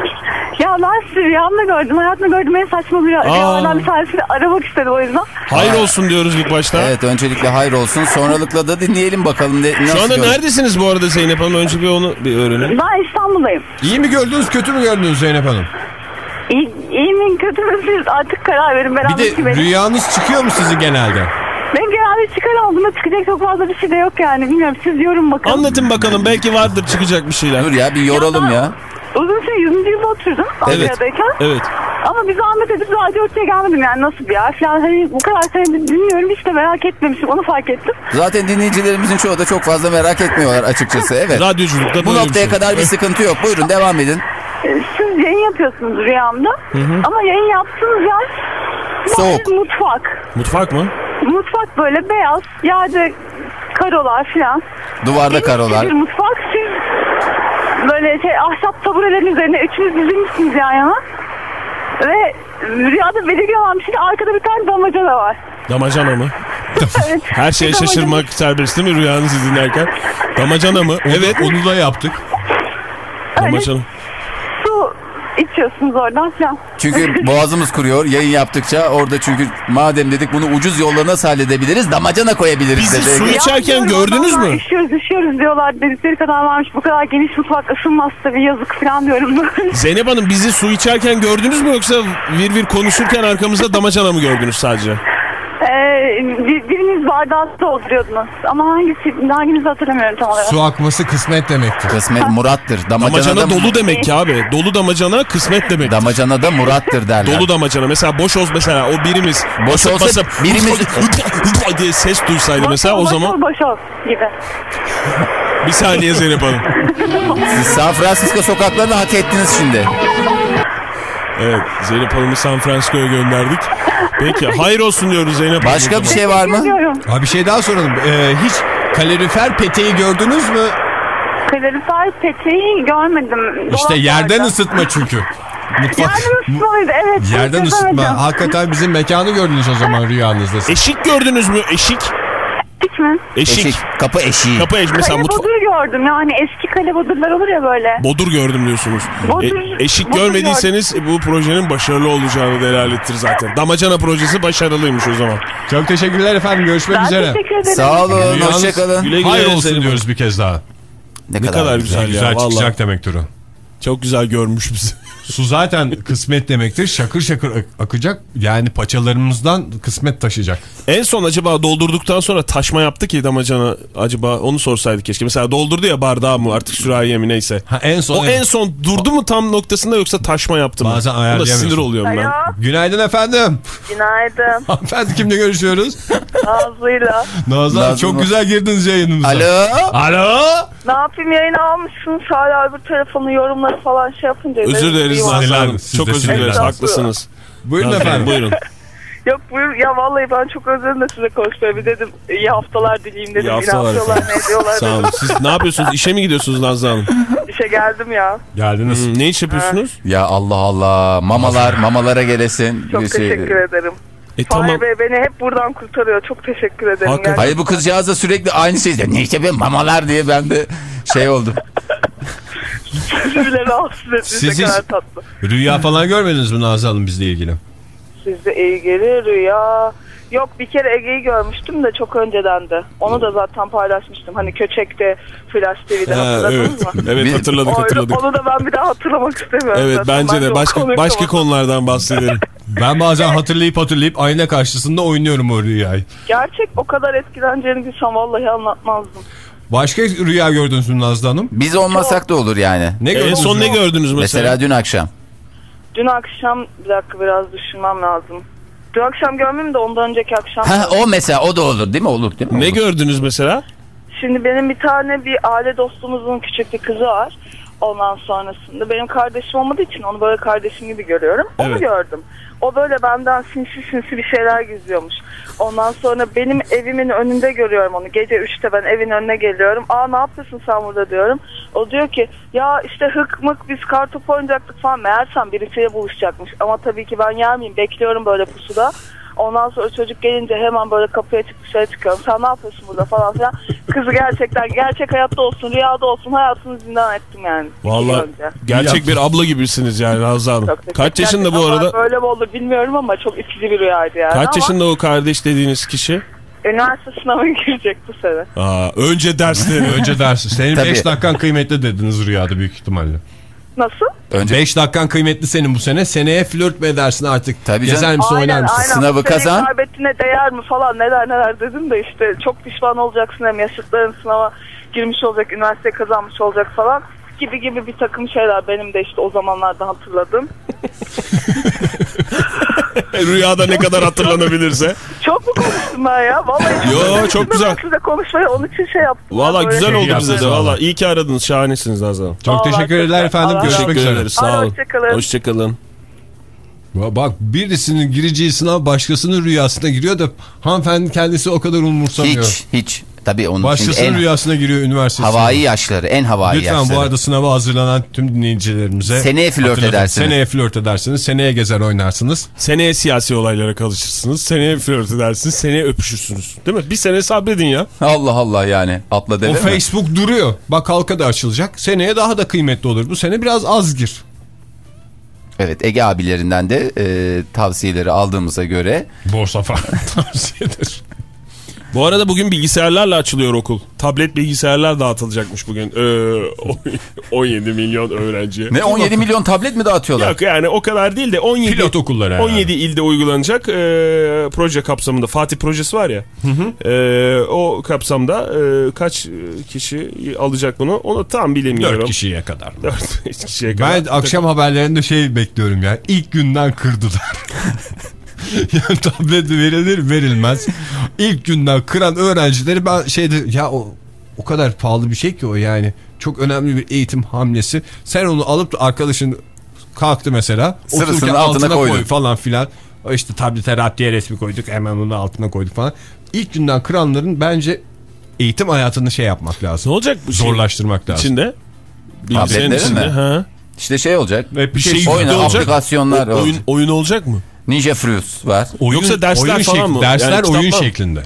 Ya ben sizi rüyamda gördüm. Hayatımda gördüğüm en saçma bir rüya- rüyalardan bir tanesini aramak istedim o yüzden. Hayır olsun diyoruz ilk başta. Evet öncelikle hayır olsun. Sonralıkla da dinleyelim bakalım. Ne, nasıl Şu anda gör- neredesiniz bu arada Zeynep Hanım? Önce bir onu bir öğrenelim. Ben İstanbul'dayım. İyi mi gördünüz kötü mü gördünüz Zeynep Hanım? İyi, iyi mi kötü mü siz artık karar verin. Ben Bir de benim. rüyanız çıkıyor mu sizin genelde? Benim genelde çıkar olduğunda çıkacak çok fazla bir şey de yok yani. Bilmiyorum siz yorum bakalım. Anlatın bakalım belki vardır çıkacak bir şeyler. Dur ya bir yoralım ya. Uzun süre 100. yılda oturdum Ankara'dayken. Evet. Ama bir zahmet edip radyo ortaya gelmedim yani nasıl bir yer falan. Hani bu kadar senedir dinliyorum hiç de merak etmemişim onu fark ettim. Zaten dinleyicilerimizin çoğu da çok fazla merak etmiyorlar açıkçası. Evet. Radyoculukta Bu noktaya şey. kadar bir sıkıntı yok. Buyurun devam edin. Ee, Siz yayın yapıyorsunuz rüyamda ama yayın yaptığınız yer Soğuk. mutfak. Mutfak mı? Mutfak böyle beyaz yerde karolar falan. Duvarda Geniş karolar. Bir mutfak siz böyle şey ahşap taburelerin üzerine üçünüz dizilmişsiniz yan yana. Ve rüyada olan bir şey arkada bir tane damacana var. Damacana mı? (laughs) Evet. Her şeye damacana- şaşırmak serbest değil mi rüyanızı dinlerken? Damacana mı? Evet. Onu da yaptık. Damacana. Su içiyorsunuz oradan falan. Çünkü (laughs) boğazımız kuruyor yayın yaptıkça. Orada çünkü madem dedik bunu ucuz yolla nasıl halledebiliriz? Damacana koyabiliriz Bizi dedi. su İçerken gördünüz mü? Üşüyoruz üşüyoruz diyorlar. Dedikleri kadar varmış. Bu kadar geniş mutfak ısınmaz tabii yazık falan diyorum. (laughs) Zeynep Hanım bizi su içerken gördünüz mü yoksa vir vir konuşurken arkamızda damacana mı gördünüz sadece? Bir- biriniz bardağı dolduruyordunuz. Ama hangisi, hanginizi hatırlamıyorum tam olarak. Su akması kısmet demektir. Kısmet Murat'tır. Damacana, Damacana da, dolu demek ki abi. Dolu damacana kısmet demek. Damacana da Murat'tır derler. Dolu damacana. Mesela boş olsa mesela o birimiz Boş basıp olsa basıp birimiz- diye ses duysaydı mesela o Boş ol, zaman Boş ol gibi. bir saniye Zeynep Hanım. Siz San Francisco sokaklarını hak ettiniz şimdi. Evet Zeynep Hanım'ı San Francisco'ya gönderdik. Peki hayır olsun diyoruz Zeynep Hanım. Başka bir şey var mı? Ha bir şey daha soralım. Ee, hiç kalorifer peteği gördünüz mü? Kalorifer peteği görmedim. İşte yerden ısıtma çünkü. Mutfak. Yerden ısıtmalıydı evet. Yerden ısıtma. Hakikaten bizim mekanı gördünüz o zaman rüyanızda. Eşik gördünüz mü? Eşik. Eşik mi? Eşik. Eşik. Kapı eşiği. Kapı eşik. Mesela Kale bodur gördüm yani eski kale bodurlar olur ya böyle. Bodur gördüm diyorsunuz. Bodur- E, eşik bodur görmediyseniz bu projenin başarılı olacağını delalettir zaten. Damacana projesi başarılıymış o zaman. Çok teşekkürler efendim. Görüşmek Ben üzere. teşekkür ederim. Sağ olun. Yalnız- Hoşçakalın. Güle güle Hayır olsun diyoruz bir kez daha. Ne, Ne kadar güzel, Güzel ya vallahi. çıkacak demektir o. Çok güzel görmüş bizi. Su zaten kısmet demektir. Şakır şakır ak- akacak. Yani paçalarımızdan kısmet taşıyacak. En son acaba doldurduktan sonra taşma yaptı ki damacana acaba onu sorsaydık keşke. Mesela doldurdu ya bardağı mı artık sürahiye mi neyse. Ha, en son O en son durdu mu tam noktasında yoksa taşma yaptı mı? Bazen ayarlayamıyorsun. sinir oluyorum ben. Alo, Günaydın efendim. günaydın. (laughs) Hanımefendi kimle görüşüyoruz? Nazlı'yla. Nazlı Nazlı çok mı? güzel girdiniz yayınımıza. Alo. Alo. Ne yapayım yayını almışsınız hala öbür telefonu yorumları falan şey yapınca. Özür benim Nazlı Hanım. Sinirlendim. Çok özür dileriz haklısınız. Buyurun efendim. Buyurun. (laughs) Yok buyur ya vallahi ben çok özledim de size konuşmaya bir dedim iyi haftalar dileyim dedim. İyi İyi haftalar ne diyorlar Sağ olun. Siz ne yapıyorsunuz? İşe mi gidiyorsunuz Nazlı Hanım? (laughs) İşe geldim ya. Geldiniz. Hmm, ne iş yapıyorsunuz? Ya Allah Allah. Mamalar mamalara gelesin. Çok Bir şey- teşekkür ederim. E Fahir tamam. Bey beni hep buradan kurtarıyor. Çok teşekkür ederim. Hakikaten. Hayır bu kızcağız da sürekli aynı şey diyor. Ne işte ben mamalar diye ben de şey oldum. Sizi bile rahatsız ettiniz. Siz kadar tatlı. Rüya falan görmediniz mi Nazlı Hanım bizle ilgili? Sizde ilgili rüya. Yok bir kere Ege'yi görmüştüm de çok önceden de. Onu da zaten paylaşmıştım. Hani Köçek'te Flash TV'de Ha, hatırladınız evet. mı? Evet hatırladık Onu- hatırladık. Onu da ben bir daha hatırlamak istemiyorum. Evet zaten. bence Ben de başka başka konulardan bahsedelim. (laughs) Ben bazen hatırlayıp hatırlayıp ayna karşısında oynuyorum o rüyayı. Gerçek o kadar etkileneceğini bilsem vallahi anlatmazdım. Başka rüya gördünüz mü Nazlı Hanım? Biz olmasak da olur yani. Ne en son ne gördünüz mesela? Mesela dün akşam. Dün akşam bir dakika biraz düşünmem lazım. Dün akşam görmeyeyim de ondan önceki akşam. Ha o mesela o da olur değil mi? Olur değil mi? Ne Olur. gördünüz mesela? Şimdi benim bir tane bir aile dostumuzun küçük bir kızı var. Ondan sonrasında benim kardeşim olmadığı için onu böyle kardeşim gibi görüyorum. Onu Evet. gördüm. O böyle benden sinsi sinsi bir şeyler gizliyormuş. Ondan sonra benim evimin önünde görüyorum onu. Gece 3'te ben evin önüne geliyorum. Aa ne yapıyorsun sen burada diyorum. O diyor ki ya işte hık mık biz kartopu oynayacaktık falan. Meğersem birisiyle buluşacakmış. Ama tabii ki ben yer miyim? Bekliyorum böyle pusuda. Ondan sonra çocuk gelince hemen böyle kapıya çık dışarı çıkıyorum. Sen ne yapıyorsun burada falan filan. Kızı gerçekten gerçek hayatta olsun, rüyada olsun hayatını zindan ettim yani. Önce. gerçek bir abla gibisiniz yani Nazlı Hanım. Çok Kaç yaşında bu arada? Böyle mi olur bilmiyorum ama çok itici bir rüyaydı yani. Kaç Ama yaşında o kardeş dediğiniz kişi? Üniversite sınavına (laughs) girecek bu sene. Aa, önce dersleri. (laughs) Önce dersi. Senin Tabii. 5 dakikan kıymetli dediniz rüyada büyük ihtimalle. Nasıl? Önce 5 dakikan kıymetli senin bu sene. Seneye flört mü edersin artık? Tabii Gezer canım. misin oynar mısın? Sınavı Bu seneyi kazan. kaybettiğine değer mi falan neler neler dedim de işte çok pişman olacaksın hem yaşıtların sınava girmiş olacak, üniversite kazanmış olacak falan gibi gibi bir takım şeyler benim de işte o zamanlarda hatırladım. (laughs) (laughs) Rüyada ne kadar hatırlanabilirse. Çok mu konuştum ben ya? Vallahi Yo, çok güzel. Size konuşmayı onun için şey yaptım. Valla güzel oldu yaptınız bize de. valla. İyi ki aradınız. Şahanesiniz Hanım. Çok Vallahi teşekkürler efendim. Allah Görüşmek üzere. ederiz. Sağ olun. hoşçakalın. Hoşçakalın. Bak birisinin gireceği sınav başkasının rüyasına giriyor da hanımefendi kendisi o kadar umursamıyor. hiç hiç. Tabii onun Başkasının en rüyasına giriyor üniversite havai yaşları, en havai Lütfen yaşları. bu arada sınava hazırlanan tüm dinleyicilerimize Seneye flört edersiniz. Seneye flört edersiniz. Seneye gezer oynarsınız. Seneye siyasi olaylara kalışırsınız. Seneye flört edersiniz. Seneye öpüşürsünüz. Değil mi? Bir sene sabredin ya. Allah Allah yani. Atla O deve mi? Facebook duruyor. Bak halka da açılacak. Seneye daha da kıymetli olur. Bu sene biraz az gir. Evet Ege abilerinden de e, tavsiyeleri aldığımıza göre Borsa falan (laughs) tavsiyedir. Bu arada bugün bilgisayarlarla açılıyor okul. Tablet bilgisayarlar dağıtılacakmış bugün. Ee, (laughs) 17 milyon öğrenciye. ne 17 milyon tablet mi dağıtıyorlar? Yok yani o kadar değil de 17 Pilot okulları herhalde. 17 ilde uygulanacak e, proje kapsamında Fatih projesi var ya. E, o kapsamda e, kaç kişi alacak bunu onu tam bilemiyorum. 4 kişiye kadar. 4 kişiye kadar. Ben akşam haberlerinde şey bekliyorum ya. İlk günden kırdılar. (laughs) yani tablet verilir verilmez. İlk günden kıran öğrencileri ben şeyde ya o o kadar pahalı bir şey ki o yani. Çok önemli bir eğitim hamlesi. Sen onu alıp da arkadaşın kalktı mesela. Sırasının otururken altına koy falan filan. O işte tablete radyoya resmi koyduk hemen onu altına koyduk falan. İlk günden kıranların bence eğitim hayatını şey yapmak ne lazım. olacak bu şey Zorlaştırmak lazım. içinde? Tabletlerin içinde. mi? Ha. İşte şey olacak. Ve Bir şey Oyun, yüklü olacak. aplikasyonlar O- oyun, olacak. oyun olacak mı? Ninja Fruits var. Oyun- Yoksa dersler oyun falan şekli- mı? Dersler Yani oyun kitaplar mı? şeklinde.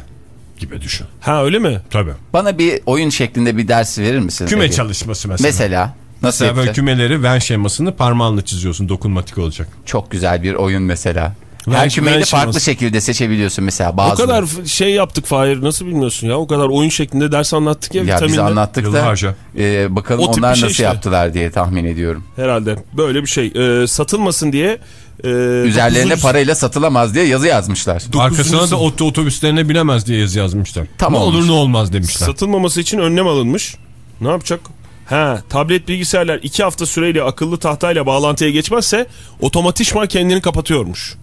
gibi düşün. Ha öyle mi? Tabii. Bana bir oyun şeklinde bir ders verir misiniz? Küme Ege? çalışması mesela. Mesela. Nasıl Mesela böyle kümeleri Venn şemasını parmağınla çiziyorsun. Dokunmatik olacak. Çok güzel bir oyun mesela. Ben- Her kümeyi de farklı şeması. şekilde seçebiliyorsun mesela. O Bazı kadar şey yaptık Fahir nasıl bilmiyorsun ya? O kadar oyun şeklinde ders anlattık ya, ya biz anlattık da Yıllarca. e, bakalım O onlar şey nasıl işte. yaptılar diye tahmin ediyorum. Herhalde böyle bir şey. Ee, satılmasın diye. E, Üzerlerine dokuzuncu- parayla satılamaz diye yazı yazmışlar. Arkasına da ot otobüslerine binemez diye yazı yazmışlar. Tam ne olmuş. olur ne olmaz demişler. Satılmaması için önlem alınmış. Ne yapacak? Ha, tablet bilgisayarlar 2 hafta süreyle akıllı tahtayla bağlantıya geçmezse otomatikman kendini kapatıyormuş.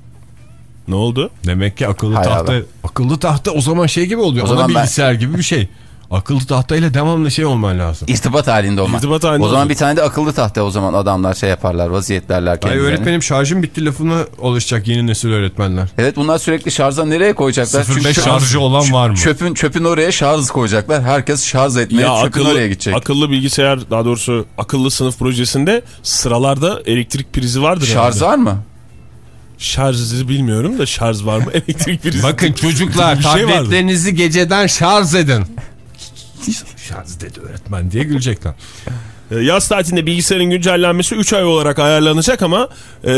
Ne oldu? Demek ki akıllı Hay tahta Allah. akıllı tahta o zaman şey gibi oluyor. O zaman ben- bilgisayar gibi bir şey. Akıllı tahtayla devamlı şey olman lazım. İrtibat halinde olmak. İrtibat halinde o zaman olacak. bir tane de akıllı tahta o zaman adamlar şey yaparlar vaziyetlerler Ay kendilerini. öğretmenim şarjım bitti lafına alışacak yeni nesil öğretmenler. Evet bunlar sürekli şarja nereye koyacaklar? 05 çö- şarjı olan var mı? Çöpün, çöpün oraya şarj koyacaklar. Herkes şarj etmeye Ya çöpün akıllı, oraya gidecek. akıllı bilgisayar daha doğrusu akıllı sınıf projesinde sıralarda elektrik prizi vardır. Şarj herhalde. var mı? Şarjı bilmiyorum da şarj var mı? (laughs) Elektrik prizi. Bakın çocuklar (laughs) şey vardı. tabletlerinizi geceden şarj edin. Şarj dedi öğretmen diye gülecekler. (laughs) E, Yaz tatilinde bilgisayarın güncellenmesi 3 ay olarak ayarlanacak ama e,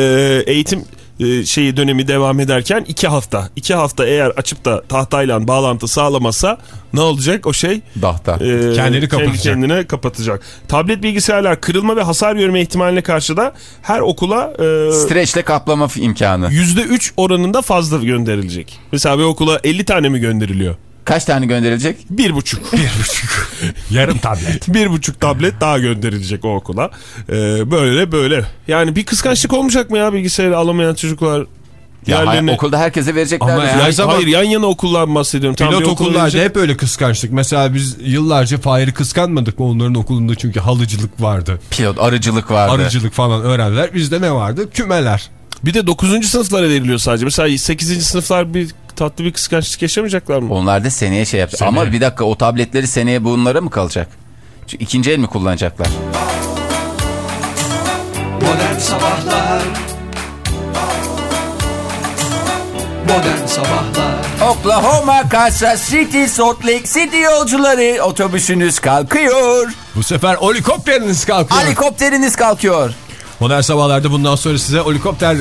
eğitim e, şeyi dönemi devam ederken 2 hafta. 2 hafta eğer açıp da tahtayla bağlantı sağlamasa ne olacak o şey? Dahta. E, Kendini kapatacak. Kendi kendine kapatacak. Tablet bilgisayarlar kırılma ve hasar görme ihtimaline karşı da her okula e, Streçle kaplama imkanı. %3 oranında fazla gönderilecek. Mesela bir okula 50 tane mi gönderiliyor? Kaç tane gönderilecek? Bir buçuk. (laughs) Yarım tablet. bir buçuk tablet daha gönderilecek o okula. Ee, böyle böyle. Yani bir kıskançlık olmayacak mı ya bilgisayarı alamayan çocuklar? Ya hayır, Diğerlerine- okulda herkese verecekler. Ama mesela. ya- Hayır, zaman- hayır yan yana okullar bahsediyorum. Tam Pilot bir okula okullarda verecek- hep öyle kıskançlık. Mesela biz yıllarca Fahir'i kıskanmadık mı onların okulunda çünkü halıcılık vardı. Pilot arıcılık vardı. Arıcılık falan öğrendiler. Bizde ne vardı? Kümeler. Bir de 9. sınıflara veriliyor sadece. Mesela 8. sınıflar bir tatlı bir kıskançlık yaşamayacaklar mı? Onlar da seneye şey yapacak. Seneye. Ama bir dakika o tabletleri seneye bunlara mı kalacak? Çünkü ikinci el mi kullanacaklar? Modern Sabahlar Modern Sabahlar Oklahoma, Kansas City, Salt Lake City yolcuları otobüsünüz kalkıyor. Bu sefer helikopteriniz kalkıyor. Helikopteriniz kalkıyor. Modern sabahlarda bundan sonra size helikopter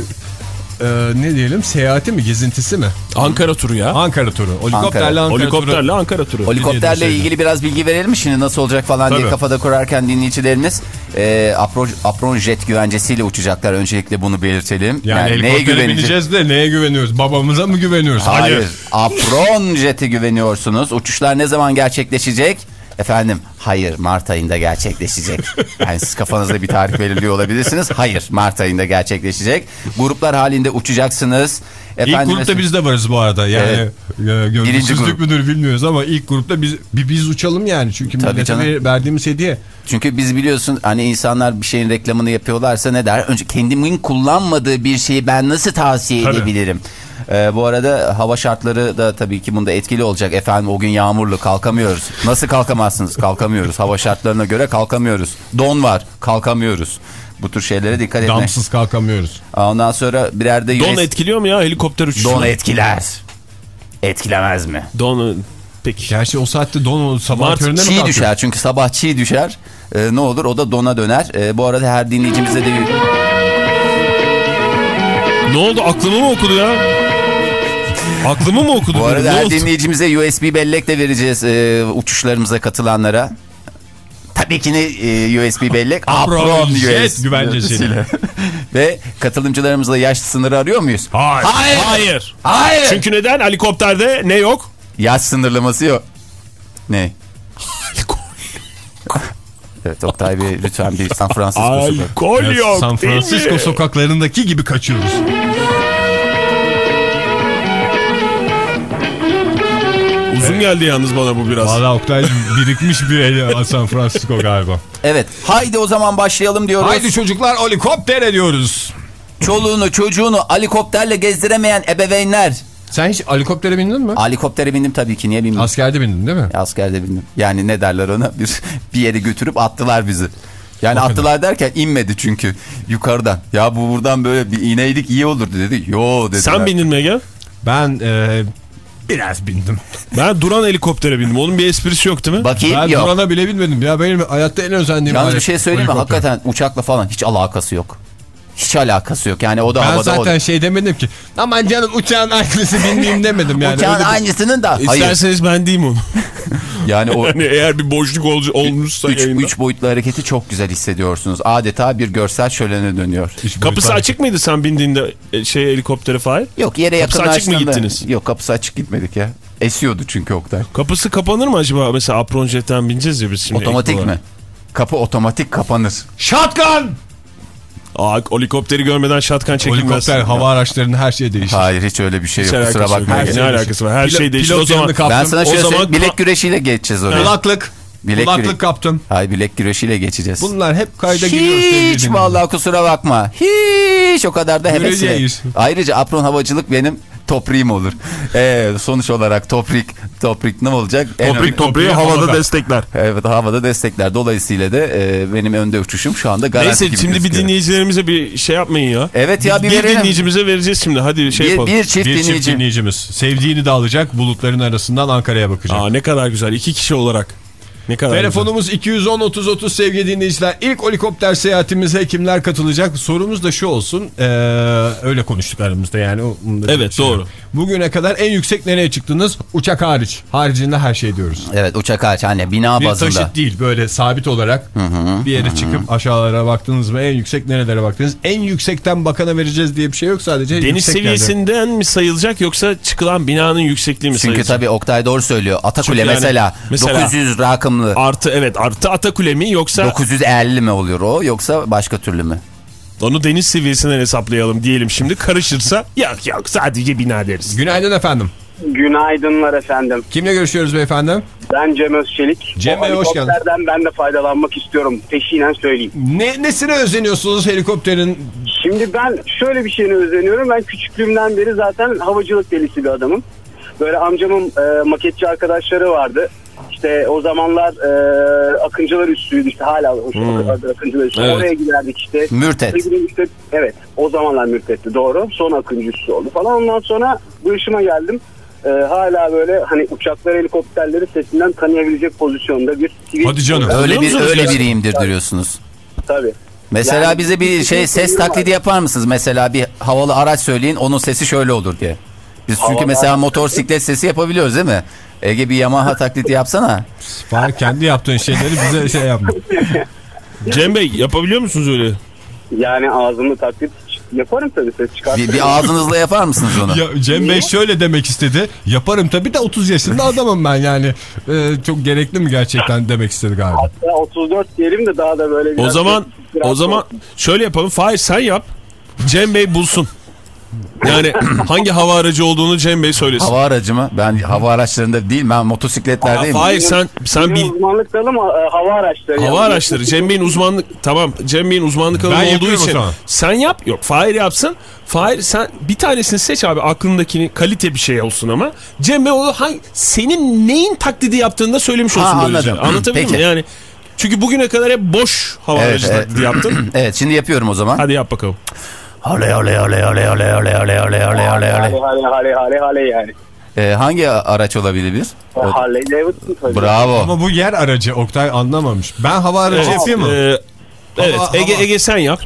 e, ne diyelim seyahati mi gezintisi mi? Ankara turu ya. Ankara turu. Helikopterle Ankara Helikopterle turu. Ankara turu. Helikopterle ilgili biraz bilgi verelim mi şimdi nasıl olacak falan diye Tabii. kafada kurarken dinleyicilerimiz e, Apron, Apron Jet güvencesiyle uçacaklar öncelikle bunu belirtelim. Yani, neye helikoptere güveneceğiz? de neye güveniyoruz? Babamıza mı güveniyoruz? Hayır. Apron Jet'e güveniyorsunuz. Uçuşlar ne zaman gerçekleşecek? Efendim hayır Mart ayında gerçekleşecek. Yani siz kafanızda bir tarih belirliyor olabilirsiniz. Hayır Mart ayında gerçekleşecek. Gruplar halinde uçacaksınız. İlk Efendim, grupta biz de varız bu arada. Yani Evet. e, görgüsüzlük müdür bilmiyoruz ama ilk grupta biz bir biz uçalım yani. Çünkü Tabii millete canım. ver- verdiğimiz hediye. Çünkü biz biliyorsun hani insanlar bir şeyin reklamını yapıyorlarsa ne der? Önce kendimin kullanmadığı bir şeyi ben nasıl tavsiye Tabii. edebilirim? Ee, bu arada hava şartları da tabii ki bunda etkili olacak. Efendim o gün yağmurlu kalkamıyoruz. Nasıl kalkamazsınız? Kalkamıyoruz. Hava şartlarına göre kalkamıyoruz. Don var kalkamıyoruz. Bu tür şeylere dikkat etmek. Damsız kalkamıyoruz. Ondan sonra birer de Don US etkiliyor mu ya helikopter uçuşu? Don etkiler. Etkilemez mi? Don peki. Gerçi o saatte don sabah Mart köründe mi Çiğ kalkıyor? düşer çünkü sabah çiğ düşer. Ee, ne olur o da dona döner. Ee, bu arada her dinleyicimize de bir... Ne oldu aklımı mı okudu ya? Aklımı mı okudu? Bu arada her dinleyicimize USB bellek de vereceğiz e, uçuşlarımıza katılanlara. Tabii ki ne e, USB bellek? (laughs) Apron Jet USB güvencesiyle. (laughs) Ve katılımcılarımızla yaş sınırı arıyor muyuz? Hayır. Hayır. Hayır. Hayır. Çünkü neden? Helikopterde ne yok? Yaş sınırlaması yok. Ne? Evet Oktay Bey lütfen bir San Francisco sokak. Alkol yok San Francisco sokaklarındaki gibi kaçıyoruz. Uzun geldi yalnız bana bu biraz. Valla Oktay birikmiş bir eli San Francisco galiba. Evet haydi o zaman başlayalım diyoruz. Haydi çocuklar helikopter ediyoruz. Çoluğunu çocuğunu helikopterle gezdiremeyen ebeveynler. Sen hiç helikoptere bindin mi? Helikoptere bindim tabii ki niye bindim? Askerde bindin değil mi? Askerde bindim. Yani ne derler ona? Bir, bir yere götürüp attılar bizi. Yani O kadar. attılar derken inmedi çünkü yukarıdan. Ya bu buradan böyle bir ineydik iyi olurdu dedi. Yo dediler. Sen bindin mi Ege? Ben e, Biraz bindim. Ben duran helikoptere bindim. Onun bir esprisi yok değil mi? Bakayım Ben yok. durana bile binmedim ya. Benim hayatta en özendiğim Yalnız bir şey söyleyeyim mi? Hakikaten uçakla falan hiç alakası yok. Hiç alakası yok. Yani o da Ben havada zaten o. şey demedim ki. Aman canım uçağın aynısı binmeyeyim demedim yani. Uçağın Öyle aynısının da. Hayır. İsterseniz ben diyeyim onu. (laughs) Yani o Hani eğer bir boşluk ol, olmuşsa üç, yayında. üç boyutlu hareketi çok güzel hissediyorsunuz. Adeta bir görsel şölene dönüyor. Kapısı açık mıydı sen bindiğinde şey helikoptere Fahir? Yok yere Kapısı açık mı gittiniz? Yok kapısı açık gitmedik ya. Esiyordu çünkü Oktay. Kapısı kapanır mı acaba? Mesela apron jetten bineceğiz ya biz şimdi. Otomatik mi? Kapı otomatik kapanır. Shotgun! Aa, helikopteri görmeden şatkan çekilmez. Helikopter, hava araçlarının her şeyi değişir. Hayır hiç öyle bir şey Hiç yok kusura alakası yok. bakma. Her Her ne şey alakası var? Her Pilot- şey değişir. pilot O zaman kaptım. Ben sana O şöyle zaman söyleyeyim. Bilek güreşiyle geçeceğiz oraya. Kulaklık. Bilek kulaklık kaptım. Hayır bilek güreşiyle geçeceğiz. Bunlar hep kayda giriyor. Hiç vallahi kusura bakma. Hiç o kadar da hevesli. Ayrıca apron havacılık benim topriğim olur. Ee, sonuç olarak toprik toprik ne olacak? Toprik ön- topriği havada. havada destekler. Evet havada destekler. Dolayısıyla da e, benim önde uçuşum şu anda garanti Neyse gibi şimdi bir gözüküyor. dinleyicilerimize bir şey yapmayın ya. Evet ya, bir bir verelim. dinleyicimize vereceğiz şimdi. Hadi şey bir, yapalım. bir çift Bir dinleyici. çift dinleyicimiz. Sevdiğini de alacak. Bulutların arasından Ankara'ya bakacak. Aa ne kadar güzel. iki kişi olarak. Ne kadar Telefonumuz 210-30-30 sevgili dinleyiciler. İlk helikopter seyahatimize kimler katılacak? Sorumuz da şu olsun. Ee, öyle konuştuk aramızda yani. Bir Evet, şey doğru. Bugüne kadar en yüksek nereye çıktınız? Uçak hariç. Haricinde her şey diyoruz. Evet uçak hariç hani bina Bir bazında. taşıt değil böyle sabit olarak bir yere çıkıp aşağılara baktınız mı en yüksek nerelere baktınız? En yüksekten bakana vereceğiz diye bir şey yok sadece. Deniz seviyesinden mi sayılacak yoksa çıkılan binanın yüksekliği mi Çünkü sayılacak? tabii Oktay doğru söylüyor. Atakule Çünkü yani mesela, mesela- 900 rakımlı. Artı evet artı Atakule mi yoksa 950 mi oluyor o yoksa başka türlü mü? onu deniz seviyesinden hesaplayalım diyelim şimdi. Karışırsa (laughs) yok yok sadece bina deriz. Günaydın efendim. Günaydınlar efendim. Kimle görüşüyoruz beyefendi? Ben Cem Özçelik. Cem Bey, hoş geldin. helikopterden ben de faydalanmak istiyorum. Peşinen söyleyeyim. Ne, nesine özeniyorsunuz helikopterin? Şimdi ben şöyle bir şeyine özeniyorum. Ben küçüklüğümden beri zaten havacılık delisi bir adamım. Böyle amcamın e, maketçi arkadaşları vardı. İşte o zamanlar e, Akıncılar Üssü'ydü işte hala o şey, adı Akıncılar Üssü. Evet. Oraya giderdik işte. Mürtet. İşte, evet o zamanlar mürtetti doğru. Sonra Akıncı Üssü oldu falan. Ondan sonra bu işime geldim. E, hala böyle hani uçaklar helikopterleri sesinden tanıyabilecek pozisyonda bir sivil. Hadi canım. Öyle bir öyle biriyimdir diyorsunuz. Tabii. Mesela Yani- bize bir şey ses taklidi yapar mısınız? Mesela bir havalı araç söyleyin onun sesi şöyle olur diye. Biz çünkü Havalı mesela motosiklet sesi yapabiliyoruz değil mi? Ege bir Yamaha taklidi yapsana. Fahir kendi yaptığın şeyleri bize şey yapma. Cem Bey yapabiliyor musunuz öyle? Yani ağzımı taklit yaparım tabii ses çıkartırım. Bir, bir ağzınızla yapar mısınız onu? Ya Cem Bey şöyle demek istedi. Yaparım tabii de 30 yaşında adamım ben yani. Ee, çok gerekli mi gerçekten demek istedi galiba. Hatta 34 diyelim de daha da böyle O biraz... zaman biraz o zaman şöyle yapalım. Fahir sen yap. Cem Bey bulsun. Yani (clears throat) hangi hava aracı olduğunu Cem Bey söylesin. Hava aracı mı? Ben hava araçlarında değil ben Aa, motosikletlerdeyim. Fahir sen sen Benim bil. uzmanlık dalım e, hava araçları. Hava Yani. araçları. Cem Bey'in uzmanlık tamam. Cem Bey'in uzmanlık alanı Ben olduğu o için sen yap. Yok Fahir yapsın. Fahir sen bir tanesini seç abi aklındakini kalite bir şey olsun ama. Cem Bey onu hangi, senin neyin taklidi yaptığını da söylemiş Ha, olsun böylece. anladım. Anlatabildim mi? Peki. Yani çünkü bugüne kadar hep boş hava Evet, aracı evet. yaptın. (clears throat) Evet şimdi yapıyorum o zaman. Hadi yap bakalım. Oley oley oley oley oley oley oley oley oley oley Hale oley. hale hale hale hale yani. Ee, hangi araç olabilir? O- Harley Davidson tabii. Bravo. Ama bu yer aracı Oktay anlamamış. Ben hava aracı Evet, yapayım mı? e, evet Hava- Ege, hava. Ege sen yap.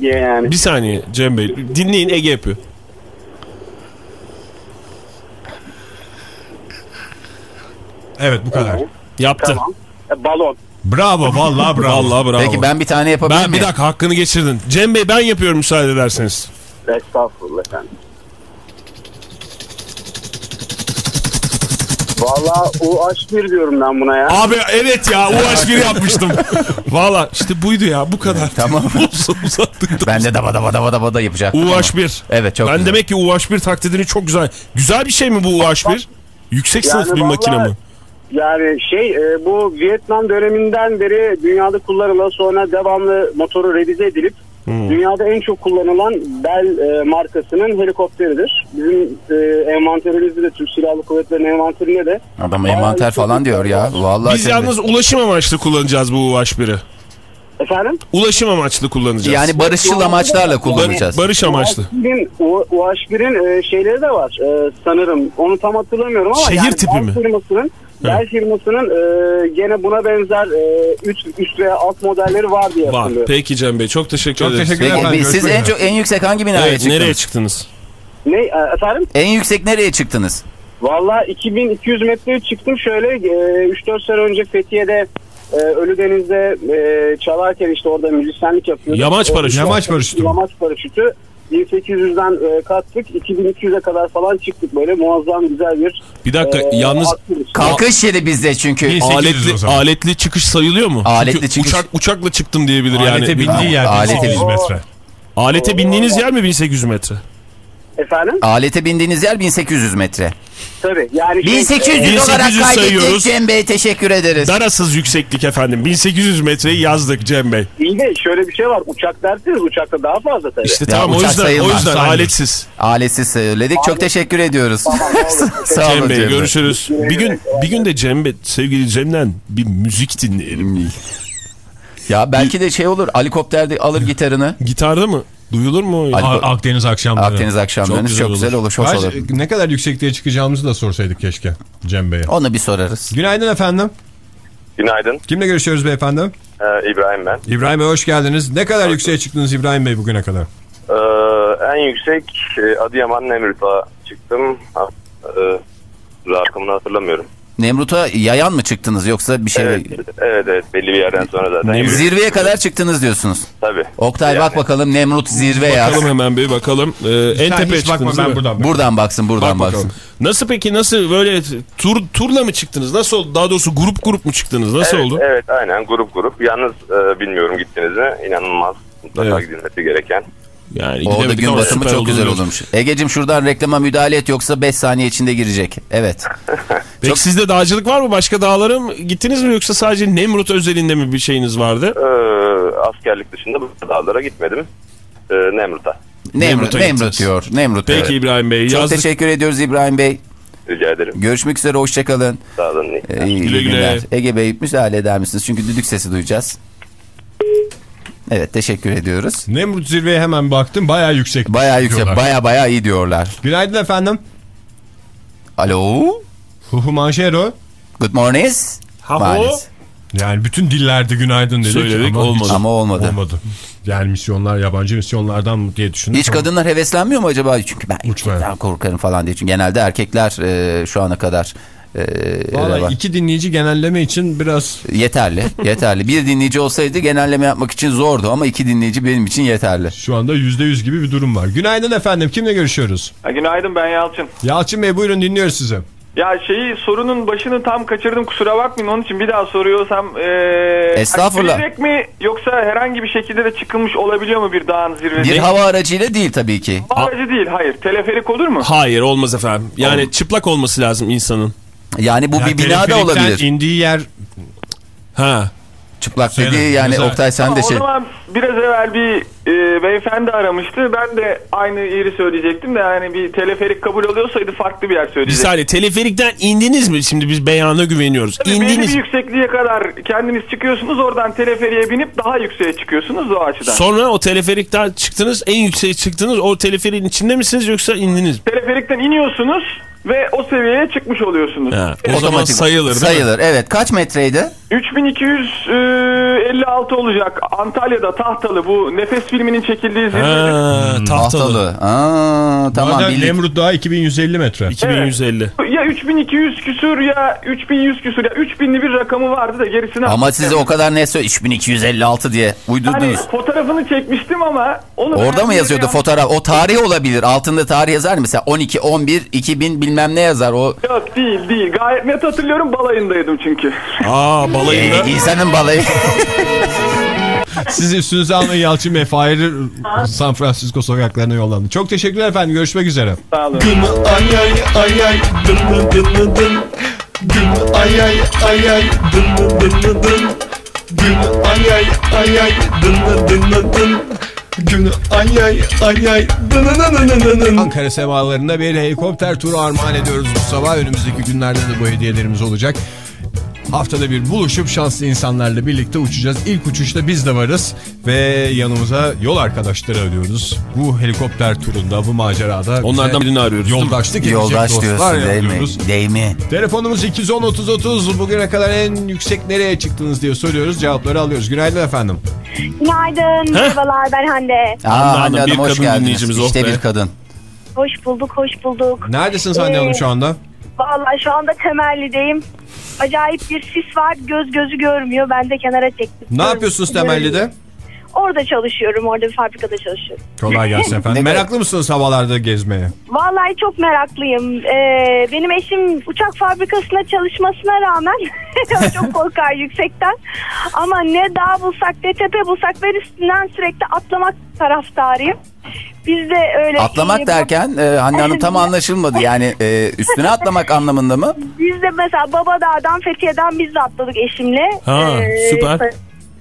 Diye yani. Bir saniye Cem Bey. Dinleyin Ege yapıyor. Evet bu kadar. Yaptı. Tamam. E, balon. Bravo vallahi (laughs) bravo. Vallahi bravo. Peki ben bir tane yapabilir ben bir miyim? dakika hakkını geçirdin. Cem Bey ben yapıyorum müsaade ederseniz. Estağfurullah efendim. Valla o bir diyorum ben buna ya. Abi evet ya UH1 yapmıştım. (laughs) Valla işte buydu ya bu kadar. (laughs) Tamam. Uzun uzattık da. Ben de dava dava dava dava yapacaktım. UH1. Evet çok Ben güzel. demek ki UH1 taklidini çok güzel. Güzel bir şey mi bu UH1? Yüksek Yani sınıf bir makine mi? Yani şey e, bu Vietnam döneminden beri dünyada kullanılan sonra devamlı motoru revize edilip Hmm. dünyada en çok kullanılan Bell e, markasının helikopteridir. Bizim e, envanterimizde de Türk Silahlı Kuvvetleri'nin envanterinde de Adam envanter falan diyor ya. Vallahi Biz yalnız ulaşım amaçlı kullanacağız bu UH1'i. Efendim? Ulaşım amaçlı kullanacağız. Yani barışçıl amaçlarla kullanacağız. Barış amaçlı. UH1'in, U- UH1'in e, şeyleri de var e, sanırım. Onu tam hatırlamıyorum ama Şehir yani tipi mi? Firmasının, Bell firmasının e, gene buna benzer e, üst, üst veya alt modelleri var diye Var. hatırlıyorum. Peki Cem Bey çok teşekkür Çok ederiz. teşekkür ederim Peki, efendim. siz en çok en yüksek hangi binaya Evet, çıktınız? nereye çıktınız? Ne e, efendim? En yüksek nereye çıktınız? Valla 2200 metreye çıktım şöyle e, 3-4 sene önce Fethiye'de e, Ölüdeniz'de e, çalarken işte orada müzisyenlik yapıyorduk. Yamaç paraşütü. Yamaç paraşütü. Yamaç paraşütü. 1800'den e, kattık 2200'e kadar falan çıktık böyle muazzam güzel bir Bir dakika e, yalnız. Kalkış yeri bizde çünkü. 1800 o aletli zaman. aletli çıkış sayılıyor mu? Aletli Çünkü çıkış- uçak uçakla çıktım diyebilir Alete yani. bindiği yer Alete 1800 bin- metre. Alete bindiğiniz yer mi 1800 metre? Efendim? Alete bindiğiniz yer 1800 metre. Tabii yani şey, 1800 1800 olarak kaydettik. Cem Bey teşekkür ederiz. Darasız yükseklik efendim. 1800 metreyi yazdık Cem Bey. iyi de şöyle bir şey var uçak derseniz uçakta daha fazla tabii. İşte Ya tamam o yüzden, o sayılmaz. yüzden Sayılır. aletsiz. Aletsiz söyledik. Çok teşekkür ediyoruz. (laughs) Sağ olun Cem Bey Cem Bey. görüşürüz. Bir gün bir gün de Cem Bey, sevgili Cem'den bir müzik dinleyelim. Ya belki de şey olur. Helikopterde alır gitarını. Gitarda mı? Duyulur mu? A- Akdeniz akşamları. Akdeniz akşamlarınız Çok çok güzel olur. Hoş Kaç- olur. ne kadar yüksekliğe çıkacağımızı da sorsaydık keşke Cem Bey'e. Onu bir sorarız. Günaydın efendim. Günaydın. Kimle görüşüyoruz beyefendi? Ee, İbrahim ben. İbrahim Bey hoş geldiniz. Ne kadar yükseğe çıktınız İbrahim Bey bugüne kadar? Ee, en yüksek e, Adıyaman Nemrut'a çıktım. Ha, e, rakamını hatırlamıyorum. Nemrut'a yayan mı çıktınız yoksa bir şey... Evet, evet, evet. Belli bir yerden sonra zaten. yürüdüm. Zirveye kadar çıktınız diyorsunuz. Tabii. Oktay bak Yani. bakalım Nemrut zirve yaz. Bakalım hemen bir bakalım. Ee, en tepeye hiç bakma çıktınız ben değil mi? buradan. Buradan baksın buradan Bak baksın. bakalım. Nasıl peki nasıl böyle tur turla mı çıktınız? Nasıl oldu? Daha doğrusu grup grup mu çıktınız? Nasıl evet, oldu? Evet, aynen grup grup. Yalnız e, bilmiyorum gittiniz mi? İnanılmaz. Mutlaka Evet. gidilmesi gereken. Yani Orada gün batımı çok güzel olurmuş. Egecim şuradan reklama müdahale et yoksa 5 saniye içinde girecek. Evet. (laughs) Peki Çok- sizde dağcılık var mı? Başka dağlara mı gittiniz mi yoksa sadece Nemrut özelinde mi bir şeyiniz vardı? Ee, askerlik dışında bu dağlara gitmedim. Ee, Nemrut'a. Nemrut, Nemrut diyor. Nemrut. Peki evet. İbrahim Bey Çok yazdık. teşekkür ediyoruz İbrahim Bey. Rica ederim. Görüşmek üzere hoşçakalın. Sağ olun. Ee, iyi Güle güle. günler. Ege Bey müsaade eder misiniz? Çünkü düdük sesi duyacağız. Evet teşekkür ediyoruz. Nemrut zirveye hemen baktım. Bayağı yüksek. Baya yüksek, baya baya iyi diyorlar. Günaydın efendim. Alo, Huhu Manşero. good morning. Haho. Maalesef. Yani bütün dillerde günaydın dedik. Söyledik, ama olmadı. hiç Ama olmadı. Olmadı. Yani misyonlar yabancı misyonlardan mı diye düşündüm. Hiç kadınlar heveslenmiyor mu acaba? Çünkü ben Uçmaya. korkarım falan diye. Çünkü genelde erkekler e, şu ana kadar e, Valla iki dinleyici genelleme için biraz yeterli. (laughs) Yeterli. Bir dinleyici olsaydı genelleme yapmak için zordu ama iki dinleyici benim için yeterli. şu anda yüzde yüz gibi bir durum var. Günaydın efendim. Kimle görüşüyoruz? Günaydın ben Yalçın. Yalçın Bey buyurun dinliyoruz sizi. Ya şeyi sorunun başını tam kaçırdım kusura bakmayın onun için bir daha soruyorsam. Ee, Estağfurullah. Direkt mi yoksa herhangi bir şekilde de çıkılmış olabiliyor mu bir dağın zirvesi? Bir hava aracıyla değil tabii ki. Aracı değil hayır teleferik olur mu? Hayır olmaz efendim. Yani çıplak olması lazım insanın. Yani bu Yani bir bina da teleferikten olabilir. indiği yer Ha. Çıplak Söyle, dediği yani güzel. Oktay sen Ama de o şey. zaman biraz evvel bir e, beyefendi aramıştı. Ben de aynı yeri söyleyecektim de yani bir teleferik kabul oluyorsaydı farklı bir yer Bir söyleyecektim. saniye teleferikten indiniz mi? Şimdi biz beyana güveniyoruz. Tabii belli İndiniz. bir yüksekliğe kadar kendiniz çıkıyorsunuz oradan teleferiğe binip daha yükseğe çıkıyorsunuz o açıdan. Sonra o teleferikten çıktınız en yükseğe çıktınız. O teleferiğin içinde misiniz yoksa indiniz mi? Teleferikten iniyorsunuz ve o seviyeye çıkmış oluyorsunuz. Ha, o zaman sayılır değil mi? Sayılır. Evet. Kaç metreydi? 3256 olacak. Antalya'da Tahtalı bu Nefes filminin çekildiği zirve. Ha, tahtalı. Tahtalı. Aa, tamam bildik. Nemrut Dağı 2150 metre. 2150. Ya 3200 küsür ya 3100 küsür ya 3000'li bir rakamı vardı da gerisini Ama size o kadar ne söyle 3256 diye Hani uydurdunuz. fotoğrafını çekmiştim ama onu Orada mı yazıyordu fotoğraf? O tarih olabilir. Altında tarih yazar mı? Mesela 12, 11, 2000 bilmem ne yazar. O Yok değil değil. Gayet net hatırlıyorum balayındaydım çünkü. Aa balayında. e, insanın balayı. (laughs) Siz üstünüze almayın Yalçın Bey. Fahir'i San Francisco sokaklarına yollandı. Çok teşekkürler efendim. Görüşmek üzere. Sağ olun. Ay ay ay ay dın dın dın dın dın Gün ay ay ay ay dın dın dın dın dın Gün ay ay ay ay dın dın dın dın dın Gün ay ay ay ay Ankara semalarında bir helikopter turu armağan ediyoruz bu sabah. Önümüzdeki günlerde de bu hediyelerimiz olacak. Haftada bir buluşup şanslı insanlarla birlikte uçacağız. İlk uçuşta biz de varız ve yanımıza yol arkadaşları arıyoruz. Bu helikopter turunda, bu macerada Onlardan birini arıyoruz? Yoldaşlık edecek Yoldaş dostlar diyorsun değil mi? Değil mi? Telefonumuz 210-30-30. Bugüne kadar en yüksek nereye çıktınız diye soruyoruz. Cevapları alıyoruz. Günaydın efendim. Günaydın, merhabalar ben Hande. Aa, Hande Hande Hanım, bir Hanım hoş kadın geldiniz. oh İşte be. bir kadın. Hoş bulduk, hoş bulduk. Neredesiniz Hande Hanım Ee, şu anda? Vallahi şu anda Temelli'deyim. Acayip bir sis var, göz gözü görmüyor. Ben de kenara çektim. Ne yapıyorsunuz temelli'de? Orada çalışıyorum, orada bir fabrikada çalışıyorum. Kolay gelsin efendim. (laughs) Meraklı mısınız havalarda gezmeye? Vallahi çok meraklıyım. Ee, benim eşim uçak fabrikasında çalışmasına rağmen (laughs) çok korkar yüksekten. Ama ne dağ bulsak ne tepe bulsak ben üstünden sürekli atlamak taraftarıyım. Biz de öyle... Atlamak Ee, derken e, Hande Hanım tam (laughs) anlaşılmadı. Yani e, üstüne atlamak anlamında mı? Biz de mesela Babadağ'dan Fethiye'den biz de atladık eşimle. Ha, süper.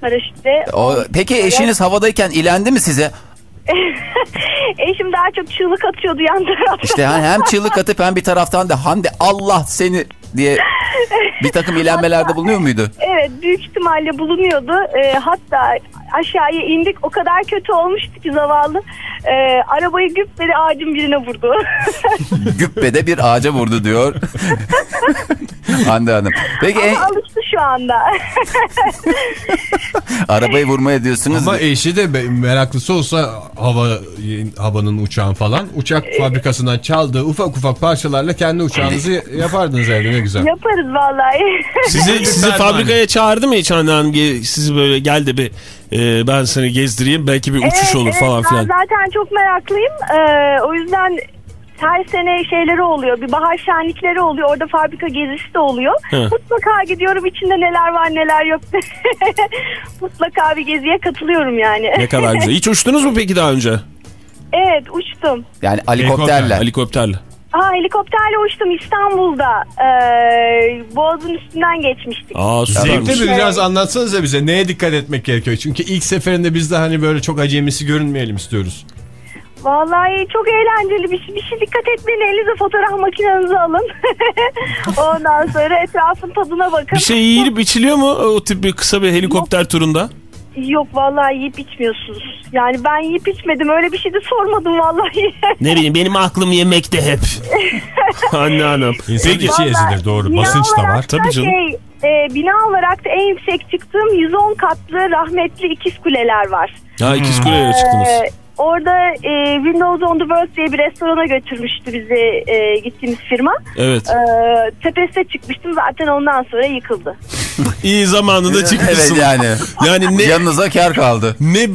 Pa- Paraşütle. O, peki eşiniz havadayken ilendi mi size? (laughs) Eşim daha çok çığlık atıyordu yan tarafta. İşte hani hem çığlık atıp hem bir taraftan da Hande Allah seni diye bir takım (laughs) ilenmelerde bulunuyor muydu? Evet büyük ihtimalle bulunuyordu. Ee, hatta aşağıya indik o kadar kötü olmuştu ki zavallı. Ee, arabayı güp dedi ağacın birine vurdu. (laughs) Güppede bir ağaca vurdu diyor. (laughs) Hande Hanım. Peki en, Ama alıştı şu anda. (laughs) arabayı vurmaya diyorsunuz. Ama eşi de be- meraklısı olsa hava havanın uçağın falan uçak fabrikasından çaldığı ufak ufak parçalarla kendi uçağınızı yapardınız evde ne güzel. Yaparız vallahi. Sizi, sizi fabrikaya çağırdı mı hiç Hande Hanım? Sizi böyle gel de bir e, ben seni gezdireyim. Belki bir uçuş Evet, olur evet, falan ben filan. zaten çok meraklıyım. Ee, o yüzden her sene şeyleri oluyor. Bir bahar şenlikleri oluyor. Orada fabrika gezisi de oluyor. He. Mutlaka gidiyorum. İçinde neler var neler yok. (laughs) Mutlaka bir geziye katılıyorum yani. Ne kadar güzel. (laughs) Hiç uçtunuz mu peki daha önce? evet uçtum. Yani helikopterle. Helikopterle. Ha helikopterle uçtum İstanbul'da. Ee, Boğaz'ın üstünden geçmiştik. Aa. Zevkli mi biraz anlatsanıza bize neye dikkat etmek gerekiyor? Çünkü ilk seferinde biz de hani böyle çok acemisi görünmeyelim istiyoruz. Vallahi çok eğlenceli bir şey. Bir şey dikkat etmeyin. Elinize fotoğraf makinenizi alın. (laughs) Ondan sonra etrafın tadına bakın. Bir şey yiyilip içiliyor mu o tip bir kısa bir helikopter turunda? Yok vallahi yiyip içmiyorsunuz. Yani ben yiyip içmedim. Öyle bir şey de sormadım vallahi. Ne bileyim benim aklım yemekte hep. (laughs) Anne hanım. İnsan Peki. içi ezilir doğru. Basınç da var. Tabii canım. Şey, e, bina olarak da en yüksek çıktığım 110 katlı rahmetli ikiz kuleler var. Ha ikiz kuleye çıktınız. Ee, orada e, Windows on the World diye bir restorana götürmüştü bizi e, gittiğimiz firma. Evet. Ee, tepesine çıkmıştım zaten ondan sonra yıkıldı. (laughs) İyi zamanında çıkmışsın. Evet yani. Yani ne Yanınıza kar kaldı. ne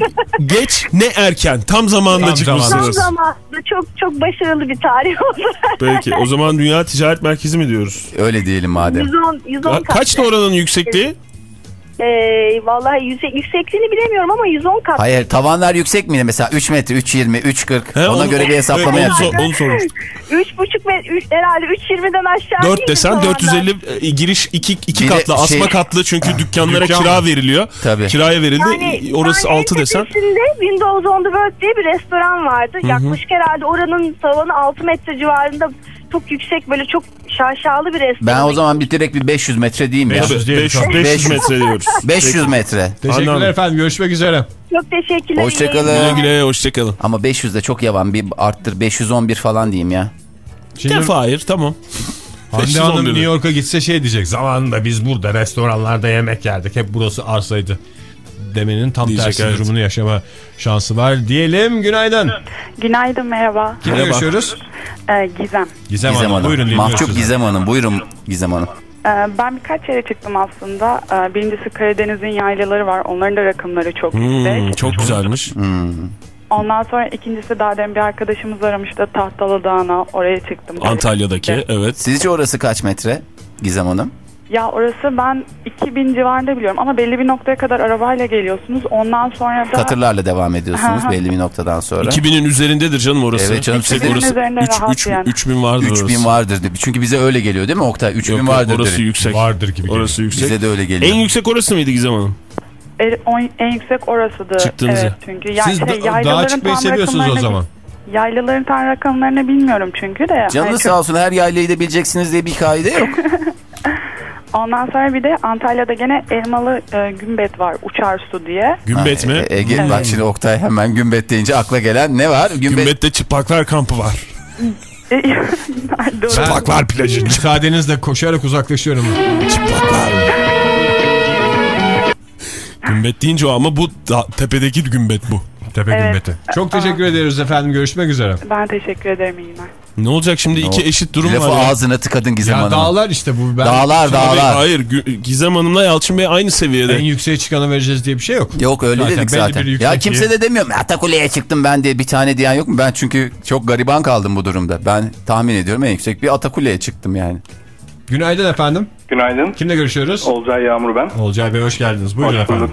geç ne erken. Tam zamanında Tam Tam çıkmışsınız. zamanında çok çok başarılı bir tarih oldu. (laughs) Peki o zaman Dünya Ticaret Merkezi mi diyoruz? Öyle diyelim madem. 110, 110 Ha, Kaçtı oranın yüksekliği? Ee, vallahi yüksek, yüksekliğini bilemiyorum ama 110 kat. Hayır tavanlar yüksek miydi mesela 3 metre 3.20 3.40 He, ona onu- göre bir hesaplama Evet, onu, yapacak. sor- onu sormuş. (laughs) 3,5 ve üç- herhalde 3.20'den aşağı 4 değildi desen tavanlar. 450 e, giriş 2 2 Bir de katlı asma şey- katlı çünkü dükkanlara Dükkan kira mı? veriliyor. Tabii. Kiraya verildi. Yani Orası yani 6 desen. tepesinde Windows on the World diye bir restoran vardı. Yaklaşık herhalde oranın tavanı 6 metre civarında çok yüksek böyle çok şaşalı bir restoran. Ben o zaman bir direkt bir 500 metre diyeyim ya. 500 diyelim 500, şu an. 500 metre diyoruz. (laughs) 500 metre. Teşekkürler Anladım. efendim. Görüşmek üzere. Çok teşekkürler. Güle Hoşçakalın. güle hoşçakalın. Ama 500 de çok yavan bir arttır 511 falan diyeyim ya. Şimdi Gel Fahir tamam. (laughs) Hande 511 Hanım. New York'a gitse şey diyecek. Zamanında biz burada restoranlarda yemek yerdik. Hep burası arsaydı. Demenin tam Diyecek, tersi evet. durumunu yaşama şansı var. Diyelim günaydın. Günaydın merhaba. Kimle Merhaba. görüşüyoruz? Ee, Gizem. Gizem, Gizem Hanım. Hanım. Buyurun Mahcup. Gizem Hanım. Buyurun Gizem Hanım. Ee, ben birkaç yere çıktım aslında. Ee, birincisi Karadeniz'in yaylaları var. Onların da rakımları çok Hmm, yüksek. çok güzelmiş. Ondan sonra ikincisi daha demin bir arkadaşımız aramıştı. Tahtalı Dağı'na oraya çıktım. Antalya'daki evet. Sizce orası kaç metre Gizem Hanım? Ya orası ben 2000 civarında biliyorum ama belli bir noktaya kadar arabayla geliyorsunuz. Ondan sonra da Katırlarla devam ediyorsunuz belli bir noktadan sonra. 2000'in üzerindedir canım orası. Evet canım, Yüksek 2000'in orası. üzerinde Üç- rahat üç- yani. 3000 vardır 3000 orası. vardır. dedi. Çünkü bize öyle geliyor değil mi Oktay? 3000 Yok, vardır. orası dedi. yüksek. Vardır gibi geliyor. Orası yüksek. Bize de öyle geliyor. En yüksek orası mıydı Gizem Hanım? en, on- en yüksek orasıdı. Çıktığınız evet, çünkü ya, Siz şey, da- dağa çıkmayı tam seviyorsunuz o zaman. Yaylaların tam rakamlarını bilmiyorum çünkü de. Canınız Hani sağ olsun her yaylayı da bileceksiniz diye bir kaide yok. (laughs) Ondan sonra bir de Antalya'da gene Elmalı e, Gümbet var. Uçar Su diye. Gümbet Ha, mi? e- Ege, bak şimdi Oktay hemen gümbet deyince akla gelen ne var? Gümbet, Gümbet'te çıplaklar kampı var. (laughs) Doğru. Çıplaklar plajı. (laughs) Müsaadenizle koşarak uzaklaşıyorum. Çıplaklar. Gümbet deyince o ama bu da, tepedeki gümbet bu. Tepe Evet. gümbeti. Çok teşekkür ederiz efendim. Görüşmek üzere. Ben teşekkür ederim iyi günler. Ne olacak şimdi iki eşit durum Lafı var ya. ağzına tıkadın Gizem Ya Hanım. dağlar işte bu. Ben Dağlar, dağlar. Hayır Gü- Gizem Hanım'la Yalçın Bey aynı seviyede. En yükseğe çıkana vereceğiz diye bir şey yok. Yok öyle Zaten dedik zaten. Ya kimse de demiyor. Atakule'ye çıktım ben diye bir tane diyen yok mu? Ben çünkü çok gariban kaldım bu durumda. Ben tahmin ediyorum en yüksek bir Atakule'ye çıktım yani. Günaydın efendim. Günaydın. Kimle görüşüyoruz? Olcay Yağmur ben. Olcay Bey hoş geldiniz. Buyurun Hoş efendim.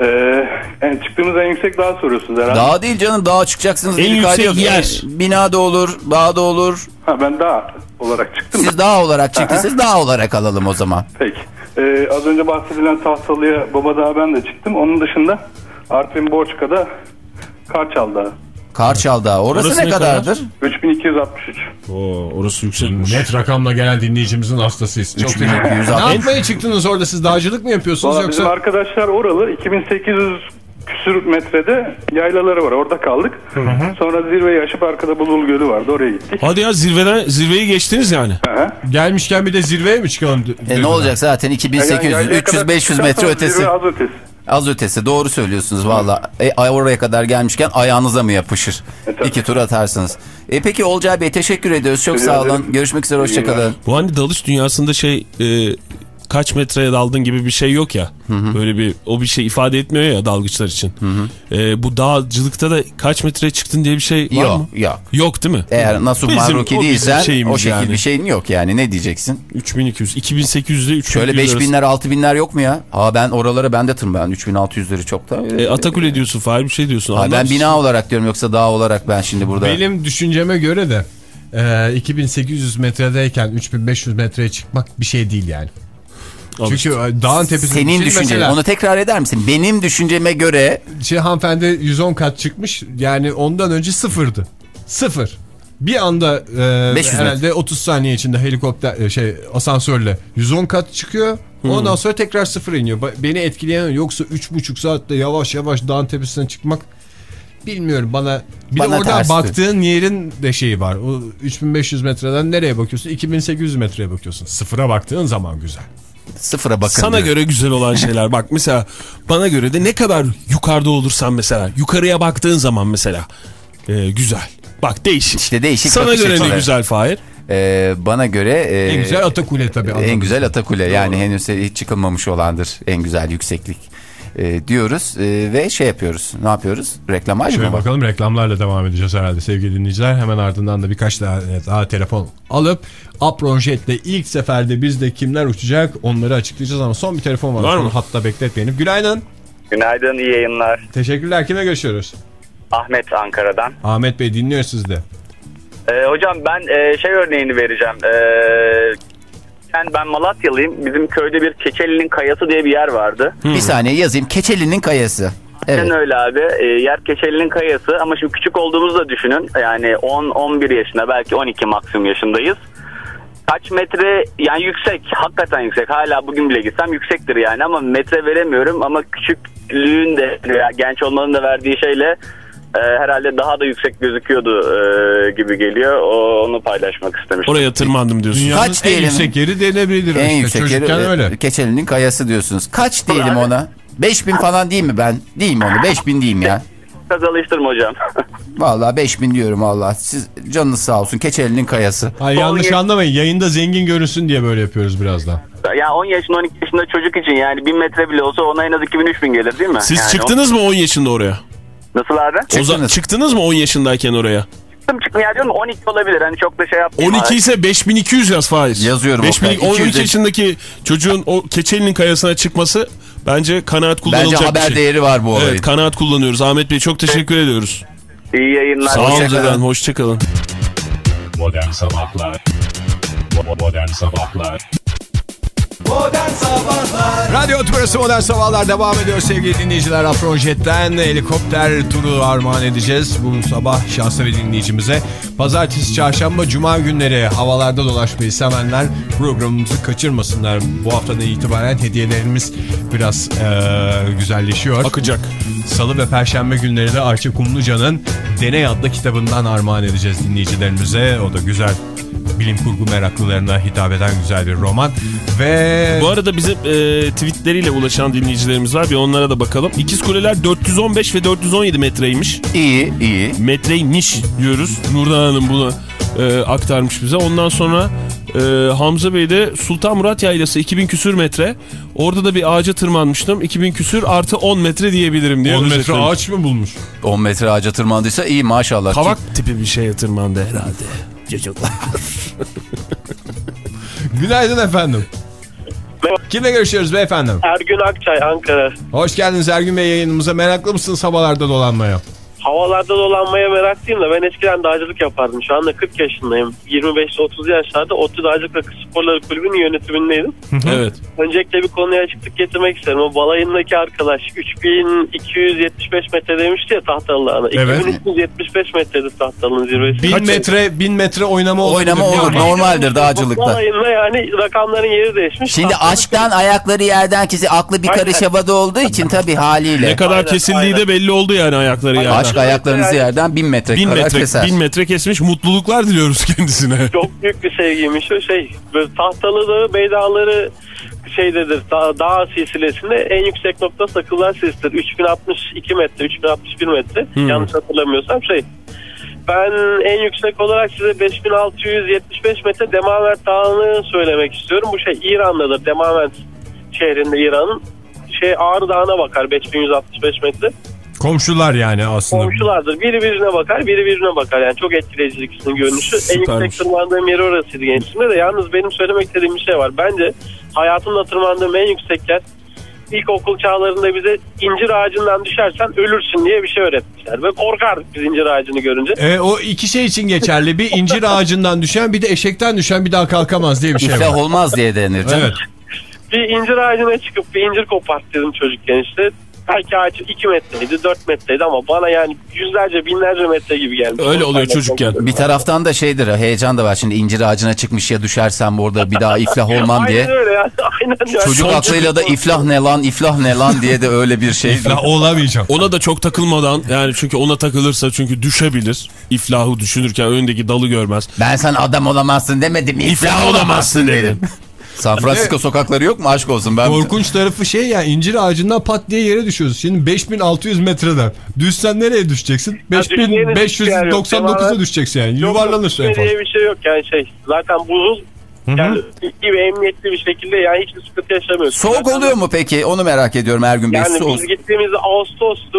Ee, en çıktığımız en yüksek dağ soruyorsunuz herhalde. Dağ değil canım dağa çıkacaksınız. En yüksek yok. yer. Bina da olur, dağ da olur. Ha, ben dağ olarak çıktım. Siz dağ olarak (laughs) çıktıysanız dağ olarak alalım o zaman. Peki. Ee, az önce bahsedilen Tahtalı'ya Baba Dağı ben de çıktım. Onun dışında Artvin Borçka'da Karçal Dağı. Karçal Dağı. Orası, Orası ne, ne kadardır? 3263. Oo, orası yüksekmiş. Net rakamla gelen dinleyicimizin hastasıyız. Çok teşekkür ederim. 3260. Ne yapmaya çıktınız orada siz dağcılık mı yapıyorsunuz Valla bizim yoksa? arkadaşlar oralı 2800 küsür metrede yaylaları var. Orada kaldık. Sonra zirveyi aşıp arkada Bulul Gölü vardı. Oraya gittik. Hadi ya zirveden zirveyi geçtiniz yani. Aha. Gelmişken bir de zirveye mi çıkalım? E ne olacak zaten 2800, yaylaya 300, kadar 500 çıktıktan metre ötesi. Zirve az ötesi. Az ötesi doğru söylüyorsunuz valla. E, ay- oraya kadar gelmişken ayağınıza mı yapışır? E, tabii. İki tur atarsınız. E, peki Olcay Bey teşekkür ediyoruz. Çok Rica sağ olun. ederim. Görüşmek üzere hoşçakalın. Bu hani dalış dünyasında şey e, kaç metreye daldın gibi bir şey yok ya. Böyle bir o bir şey ifade etmiyor ya dalgıçlar için. E, bu dağcılıkta da kaç metreye çıktın diye bir şey var Yok mı? yok. Yok değil mi? Eğer Nasuh Bizim- bizim değilsen o şekil yani. bir şeyin yok yani ne diyeceksin? 3200, 2800 ile 3200 Şöyle arası. 5000'ler 6000'ler yok mu ya? Aa ben oralara ben de tırmanıyorum 3600'leri çok da. E, Atakule diyorsun Fahir bir şey diyorsun. Ha, ben bina olarak diyorum yoksa dağ olarak ben şimdi burada. Benim düşünceme göre de e, 2800 metredeyken 3500 metreye çıkmak bir şey değil yani. Çünkü e, dağın tepesinde Senin Şimdi düşüncen mesela onu tekrar eder misin? Benim düşünceme göre şey hanımefendi 110 kat çıkmış yani ondan önce sıfırdı. Sıfır. Bir anda e, 500 herhalde 30 saniye içinde helikopter e, şey asansörle 110 kat çıkıyor. Ondan sonra tekrar sıfır iniyor. Beni etkileyen o. yoksa 3,5 saatte yavaş yavaş dağın tepesine çıkmak bilmiyorum bana bir Bana de oradan tersti. baktığın yerin de şeyi var. O 3500 metreden nereye bakıyorsun? 2800 metreye bakıyorsun. Sıfıra baktığın zaman güzel. Sıfıra bakın. Sana diyor. göre güzel olan şeyler bak mesela bana göre de ne kadar yukarıda olursan mesela yukarıya baktığın zaman mesela e, güzel. Bak değişik. İşte değişik Sana göre ne güzel Fahir? Ee, bana göre e, En güzel Atakule tabii. en güzel Atakule yani henüz hiç çıkılmamış olandır en güzel yükseklik e, diyoruz E, ve şey yapıyoruz ne yapıyoruz reklamaj Şöyle mı bak? bakalım reklamlarla devam edeceğiz herhalde sevgili dinleyiciler. Hemen ardından da birkaç daha, daha telefon alıp Apronjet'le ilk seferde bizde kimler uçacak onları açıklayacağız ama son bir telefon var. Var mı? hatta bekletmeyelim. Günaydın. Günaydın, iyi yayınlar. Teşekkürler. Kime görüşüyoruz? Ahmet Ankara'dan. Ahmet Bey dinliyor sizde. Ee, hocam ben e, şey örneğini vereceğim. Ee, yani ben Malatyalıyım. Bizim köyde bir Keçeli'nin Kayası diye bir yer vardı. Bir saniye yazayım Keçeli'nin kayası. Evet. Aynen öyle abi. Ee, yer Keçeli'nin Kayası ama şimdi küçük olduğumuzu da düşünün. Yani 10-11 yaşında belki 12 maksimum yaşındayız. Kaç metre yani yüksek hakikaten yüksek hala bugün bile gitsem yüksektir yani ama metre veremiyorum ama küçüklüğün de genç olmanın da verdiği şeyle e, herhalde daha da yüksek gözüküyordu e, gibi geliyor. O, onu paylaşmak istemiştim. Oraya tırmandım diyorsun. Dünyanın Kaç en diyelim? yüksek yeri denebilir. En işte. yüksek yeri Çocukken e, öyle. Keçeli'nin kayası diyorsunuz. Kaç diyelim ona? 5000 falan değil mi ben? Değil mi onu? 5000 diyeyim ya. Biraz alıştırma hocam. (laughs) Vallahi 5000 diyorum valla. Siz canınız sağ olsun. Keçeli'nin kayası. Ay, yanlış anlamayın. Yayında zengin görünsün diye böyle yapıyoruz birazdan. ya 10 yaşında 12 yaşında çocuk için yani 1000 metre bile olsa ona en az 2000-3000 gelir değil mi? Siz Yani çıktınız mı 10 yaşında oraya? Nasıl abi? O zaman Çıktınız. çıktınız mı 10 yaşındayken oraya? Çıktım çıktım ya diyorum 12 olabilir hani çok da şey yapmayayım. 12 ise 5200 yaz Faiz. Yazıyorum, 5000, Oktay. 12 200 yaşındaki çocuğun o Keçeli'nin kayasına çıkması bence kanaat Bence kullanılacak haber bir şey. değeri var bu olayın. Evet kanaat kullanıyoruz. Ahmet Bey çok teşekkür ediyoruz. İyi yayınlar. Sağ olun Hoşçakalın. efendim hoşçakalın. Modern Sabahlar Modern Sabahlar Modern Sabahlar Radyo Tümrüsü Modern Sabahlar devam ediyor sevgili dinleyiciler. Afrojet'ten helikopter turu armağan edeceğiz bu sabah şanslı bir dinleyicimize. Pazartesi, çarşamba, cuma günleri havalarda dolaşmayı sevenler programımızı kaçırmasınlar. Bu haftadan itibaren hediyelerimiz biraz eee, güzelleşiyor. Akacak. Salı ve perşembe günleri de Arçı Kumluca'nın Deney adlı kitabından armağan edeceğiz dinleyicilerimize. O da güzel bilim kurgu meraklılarına hitap eden güzel bir roman. Ve Bu arada bizim e, tweetleriyle ulaşan dinleyicilerimiz var. Bir onlara da bakalım. İkiz Kuleler 415 ve 417 metreymiş. İyi iyi. Metreymiş diyoruz. Nurdan Hanım bunu e, aktarmış bize. Ondan sonra e, Hamza Bey de Sultan Murat Yaylası 2000 küsür metre. Orada da bir ağaca tırmanmıştım. 2000 küsür artı 10 metre diyebilirim diye. 10 metre ağaç mı bulmuş? 10 metre ağaca tırmandıysa iyi maşallah. Kavak tipi bir şeye tırmandı herhalde. Çocuklar. Günaydın efendim. Kimle görüşüyoruz beyefendi? Ergün Akçay Ankara. Hoş geldiniz Ergün Bey yayınımıza. Meraklı mısınız havalarda dolanmaya? Havalarda dolanmaya meraklıyım da ben eskiden dağcılık yapardım. Şu anda 40 yaşındayım. 25-30 yaşlarda Otlu Dağcılık Kız Sporları Kulübü'nün yönetimindeydim. evet. Öncelikle bir konuya açıklık getirmek isterim. O balayındaki arkadaş 3275 metre demişti ya Tahtalı Dağı'na. Evet. 2375 metredir Tahtalı'nın zirvesi. 1000 metre 1000 metre oynama olur. Oynama olur normaldir dağcılıkta. Balayında yani rakamların yeri değişmiş. Şimdi Tahtalı- aşktan ayakları yerden kesi aklı bir karış havada olduğu için tabii haliyle. Ne kadar kesildiği de belli oldu yani ayakları yerden. Aşk ayaklarınızı yerden bin metre Bin kadar metre, keser. bin metre kesmiş mutluluklar diliyoruz kendisine. (laughs) Çok büyük bir sevgiymiş o şey. Böyle Tahtalı Dağı Beydağları şeydedir dağ, dağ silsilesinde en yüksek nokta Sakıllar Silsilesi'dir. 3062 metre 3061 metre Hmm. yanlış hatırlamıyorsam şey. Ben en yüksek olarak size 5675 metre Demavent Dağı'nı söylemek istiyorum. Bu şey İran'dadır. Demavent şehrinde İran'ın. Şey Ağrı Dağı'na bakar 5165 metre. Komşular yani aslında. Komşulardır. Biri birine bakar, biri birine bakar. Yani çok etkileyici ikisinin görünüşü. En yüksek tırmandığım yer orasıydı gençliğimde de. Yalnız benim söylemek istediğim bir şey var. Bence hayatımda tırmandığım en yüksek yer ilkokul çağlarında bize incir ağacından düşersen ölürsün diye bir şey öğretmişler. Ve korkardık biz incir ağacını görünce. E, o iki şey için geçerli. Bir incir (laughs) ağacından düşen bir de eşekten düşen bir daha kalkamaz diye bir şey var. olmaz diye denir. Evet. Bir incir ağacına çıkıp bir incir koparttıydım çocukken işte. Belki ağaç 2 metreydi 4 metreydi ama bana yani yüzlerce binlerce metre gibi gelmiş. Bir taraftan da şeydir heyecan da var. Şimdi incir ağacına çıkmış ya düşersem orada bir daha iflah (laughs) olmam diye. (laughs) Aynen öyle ya. Aynen yani. Çocuk Son aklıyla da iflah ne lan iflah ne lan diye de öyle bir şey. İflah (laughs) olamayacağım. Ona da çok takılmadan yani çünkü ona takılırsa çünkü düşebilir. İflahı düşünürken önündeki dalı görmez. Ben sen adam olamazsın demedim mi? İflah olamazsın dedim. San Francisco sokakları yok mu aşk olsun ben. Korkunç tarafı şey ya incir ağacından pat diye yere düşüyorsun. Şimdi 5600 metreden. Düşsen nereye düşeceksin? düşeceğiniz hiçbir yer yok. 5599'a Tamamen- düşeceksin yani. Yuvarlanırsın en fazla. bir şey yok yani şey. Zaten buzul yani gibi emniyetli bir şekilde yani hiçbir sıkıntı yaşamıyorsun. Soğuk oluyor mu peki? Onu merak ediyorum Ergün Bey. Yani Soğuk. biz gittiğimizde Ağustos'tu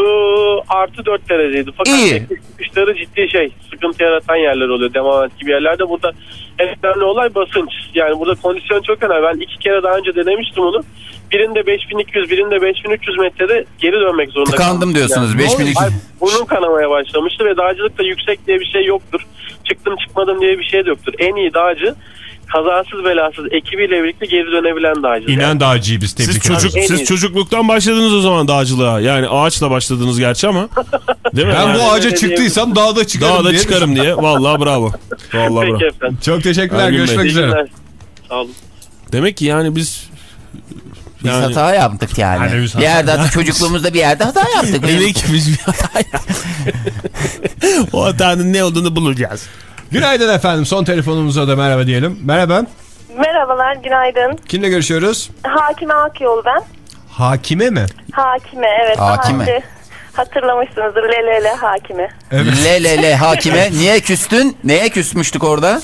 artı 4 dereceydi. Fakat İyi. kışları ciddi şey sıkıntı yaratan yerler oluyor. Devam gibi yerlerde. Burada en önemli olay basınç. Yani burada kondisyon çok önemli. Ben iki kere daha önce denemiştim onu. Birinde 5200 birinde 5300 metrede geri dönmek zorunda Tıkandım kaldım. diyorsunuz, Yani. 5200. Hayır, Burnum kanamaya başlamıştı ve dağcılıkta yüksek diye bir şey yoktur. Çıktım çıkmadım diye bir şey de yoktur. En iyi dağcı kazasız belasız ekibiyle birlikte geri dönebilen dağcı. İnen dağcıyı biz tebrik Siz, çocuk, En siz çocukluktan başladınız o zaman dağcılığa. Yani ağaçla başladınız gerçi ama. (laughs) Değil mi? Ben Yani- bu ağaca çıktıysam dağda çıkarım Dağda diye. çıkarım diye. Vallahi bravo. Vallahi Peki bravo. efendim. Çok teşekkürler. Ergün. Görüşmek üzere. Sağ olun. Demek ki yani biz Biz Yani- hata yaptık yani. Yani biz bir yerde hata- çocukluğumuzda bir yerde hata yaptık. Demek ki biz bir hata (laughs) (laughs) yaptık. o hatanın ne olduğunu bulacağız. Günaydın efendim. Son telefonumuza da merhaba diyelim. Merhaba. Merhabalar, günaydın. Kimle görüşüyoruz? Hakime Akyol ben. Hakime mi? Hakime, evet. Hakime. daha önce Hatırlamışsınızdır, Lelele Hakime. Le le le hakime. (laughs) Niye küstün? Neye küsmüştük orada?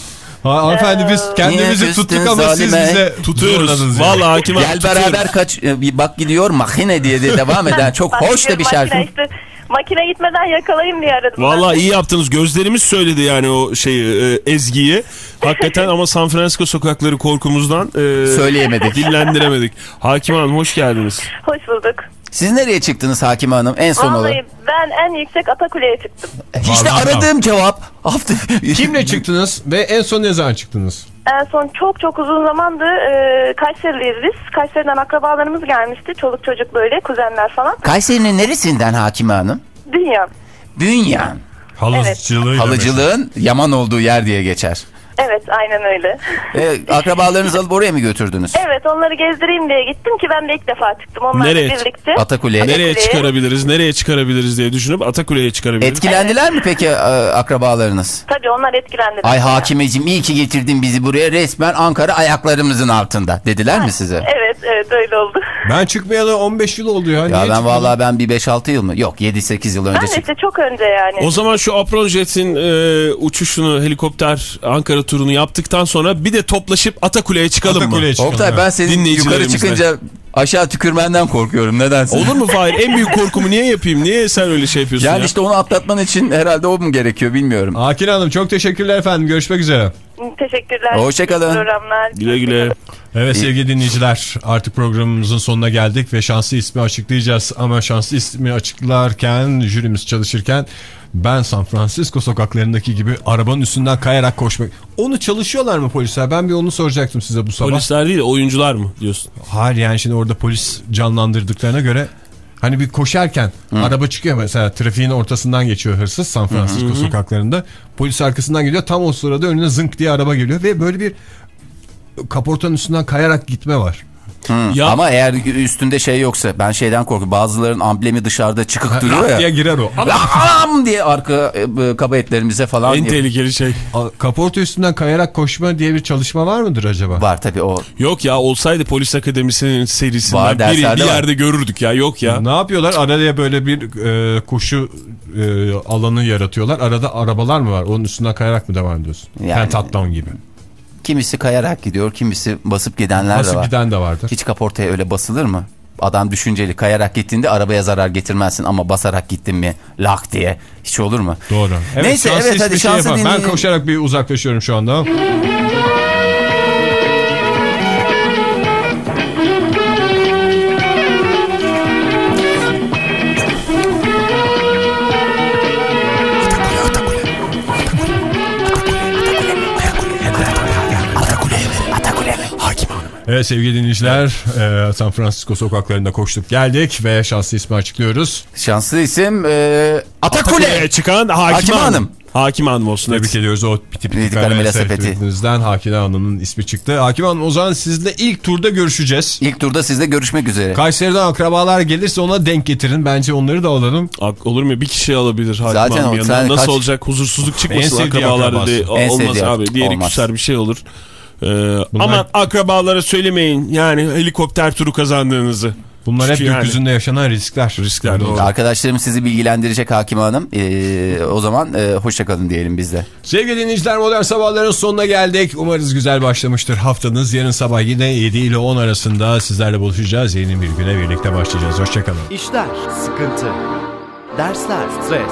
Ha, hanımefendi biz kendimizi Yine tuttuk ama siz zalime. bize Tutuyoruz. Vallahi hakim abi Gel tutuyoruz. beraber kaç e, bir bak gidiyor makine diye de devam eden (laughs) çok hoş da bir makine şarkı. Işte, makine gitmeden yakalayayım diye aradım. Vallahi iyi yaptınız. Gözlerimiz söyledi yani o şeyi e, ezgiyi. Hakikaten ama San Francisco sokakları korkumuzdan e, Söyleyemedik. Dillendiremedik. (laughs) Hakim Hanım hoş geldiniz. Hoş bulduk. Siz nereye çıktınız Hakime Hanım en son olarak? Vallahi ben en yüksek Atakule'ye çıktım. İşte Vallahi aradığım cevap. Hafta... Kimle (laughs) çıktınız ve en son ne zaman çıktınız? En son çok çok uzun zamandır e, Kayseriliyiz biz. Kayseri'den akrabalarımız gelmişti. Çoluk çocuk böyle kuzenler falan. Kayseri'nin neresinden Hakime Hanım? Dünya. Bünyan. Halıcılığı Halıcılığın yaman olduğu yer diye geçer. Evet aynen öyle. E, akrabalarınızı alıp oraya mı götürdünüz? Evet onları gezdireyim diye gittim ki ben de ilk defa çıktım. Onlarla Nereye? birlikte. Atakule'ye. Nereye Atakule'ye. çıkarabiliriz, nereye çıkarabiliriz diye düşünüp Atakule'ye çıkarabiliriz. Etkilendiler mi peki e, akrabalarınız? Tabii onlar etkilendi. Ay hakimeciğim iyi ki getirdin bizi buraya resmen Ankara ayaklarımızın altında dediler mi size? Evet evet öyle oldu. Ben çıkmayalı 15 yıl oldu ya. Ya Niye ben çıkmadın? vallahi ben bir 5-6 yıl mı? Yok 7-8 yıl Ben önce de çıktım. işte çok önce yani. O zaman şu Apron Jet'in e, uçuşunu, helikopter Ankara turunu yaptıktan sonra bir de toplaşıp Atakule'ye çıkalım Atakule'ye mı? çıkalım. Oktay ben senin yukarı Dinleyicilerimizle. çıkınca aşağı tükürmenden korkuyorum nedense. Olur mu Fahir? En büyük korkumu niye yapayım? Niye sen öyle şey yapıyorsun Yani ya? işte onu atlatman için herhalde o mu gerekiyor bilmiyorum. Akil Hanım çok teşekkürler efendim. Görüşmek üzere. Teşekkürler. Hoşçakalın. İyi Programlar. Güle güle. Evet sevgili dinleyiciler artık programımızın sonuna geldik ve şanslı ismi açıklayacağız. Ama şanslı ismi açıklarken jürimiz çalışırken ben San Francisco sokaklarındaki gibi arabanın üstünden kayarak koşmak. Onu çalışıyorlar mı polisler? Ben bir onu soracaktım size bu sabah. Polisler değil de oyuncular mı diyorsun? Hayır yani şimdi orada polis canlandırdıklarına göre hani bir koşarken araba çıkıyor mesela trafiğin ortasından geçiyor hırsız San Francisco sokaklarında. Polis arkasından geliyor tam o sırada önüne zınk diye araba geliyor ve böyle bir kaportanın üstünden kayarak gitme var. Ya- Ama eğer üstünde şey yoksa ben şeyden korkuyorum. Bazıların amblemi dışarıda çıkık duruyor ya. diye girer o. (laughs) Am diye arka e, kaba etlerimize falan. En tehlikeli şey. Kaporta üstünden kayarak koşma diye bir çalışma var mıdır acaba? Var tabii o. Yok ya olsaydı polis akademisinin serisinden Var, biri bir var. yerde görürdük ya. Yok ya. Ne yapıyorlar? Araya böyle bir e, koşu e, alanı yaratıyorlar. Arada arabalar mı var? Onun üstünden kayarak mı devam ediyorsun? Yani- Pentathlon gibi. Kimisi kayarak gidiyor, kimisi basıp gidenler de Basıp var. giden de vardır. Hiç kaportaya öyle basılır mı? Adam düşünceli kayarak gittiğinde arabaya zarar getirmezsin ama basarak gittin mi lak diye hiç olur mu? Doğru. Evet, Neyse evet hadi hiçbir şey. Ben koşarak bir uzaklaşıyorum şu anda. Evet sevgili dinleyiciler e, San Francisco sokaklarında koştuk geldik ve şanslı ismi açıklıyoruz. Şanslı isim e, Atakule. Atakule'ye çıkan Hakim, Hakim Hanım. Hanım. Hakim Hanım olsun. Tebrik hadi. ediyoruz o piti piti karamela karamela sepeti. sepetinizden Hakime Hanım'ın ismi çıktı. Hakime Hanım o zaman sizle ilk turda görüşeceğiz. İlk turda sizle görüşmek üzere. Kayseri'den akrabalar gelirse ona denk getirin. Bence onları da alalım. Ak- Olur mu? Bir kişi alabilir Hakim Zaten Hanım o- yanına. Nasıl kaç- olacak? Huzursuzluk En çıkmasın sevdiği akrabalarda. En Olmaz sevdiği abi. Diğeri olmaz. küser bir şey olur. Ee, Aman akrabalara söylemeyin. Yani helikopter turu kazandığınızı. Bunlar hep Çünkü yani- gökyüzünde yaşanan riskler. Riskler doğru. Arkadaşlarım sizi bilgilendirecek Hakim Hanım. E, o zaman e, hoşçakalın diyelim biz de. Sevgili dinleyiciler modern sabahların sonuna geldik. Umarız güzel başlamıştır haftanız. Yarın sabah yine 7 ile 10 arasında sizlerle buluşacağız. Yeni bir güne birlikte başlayacağız. Hoşçakalın. İşler, sıkıntı, dersler, stres,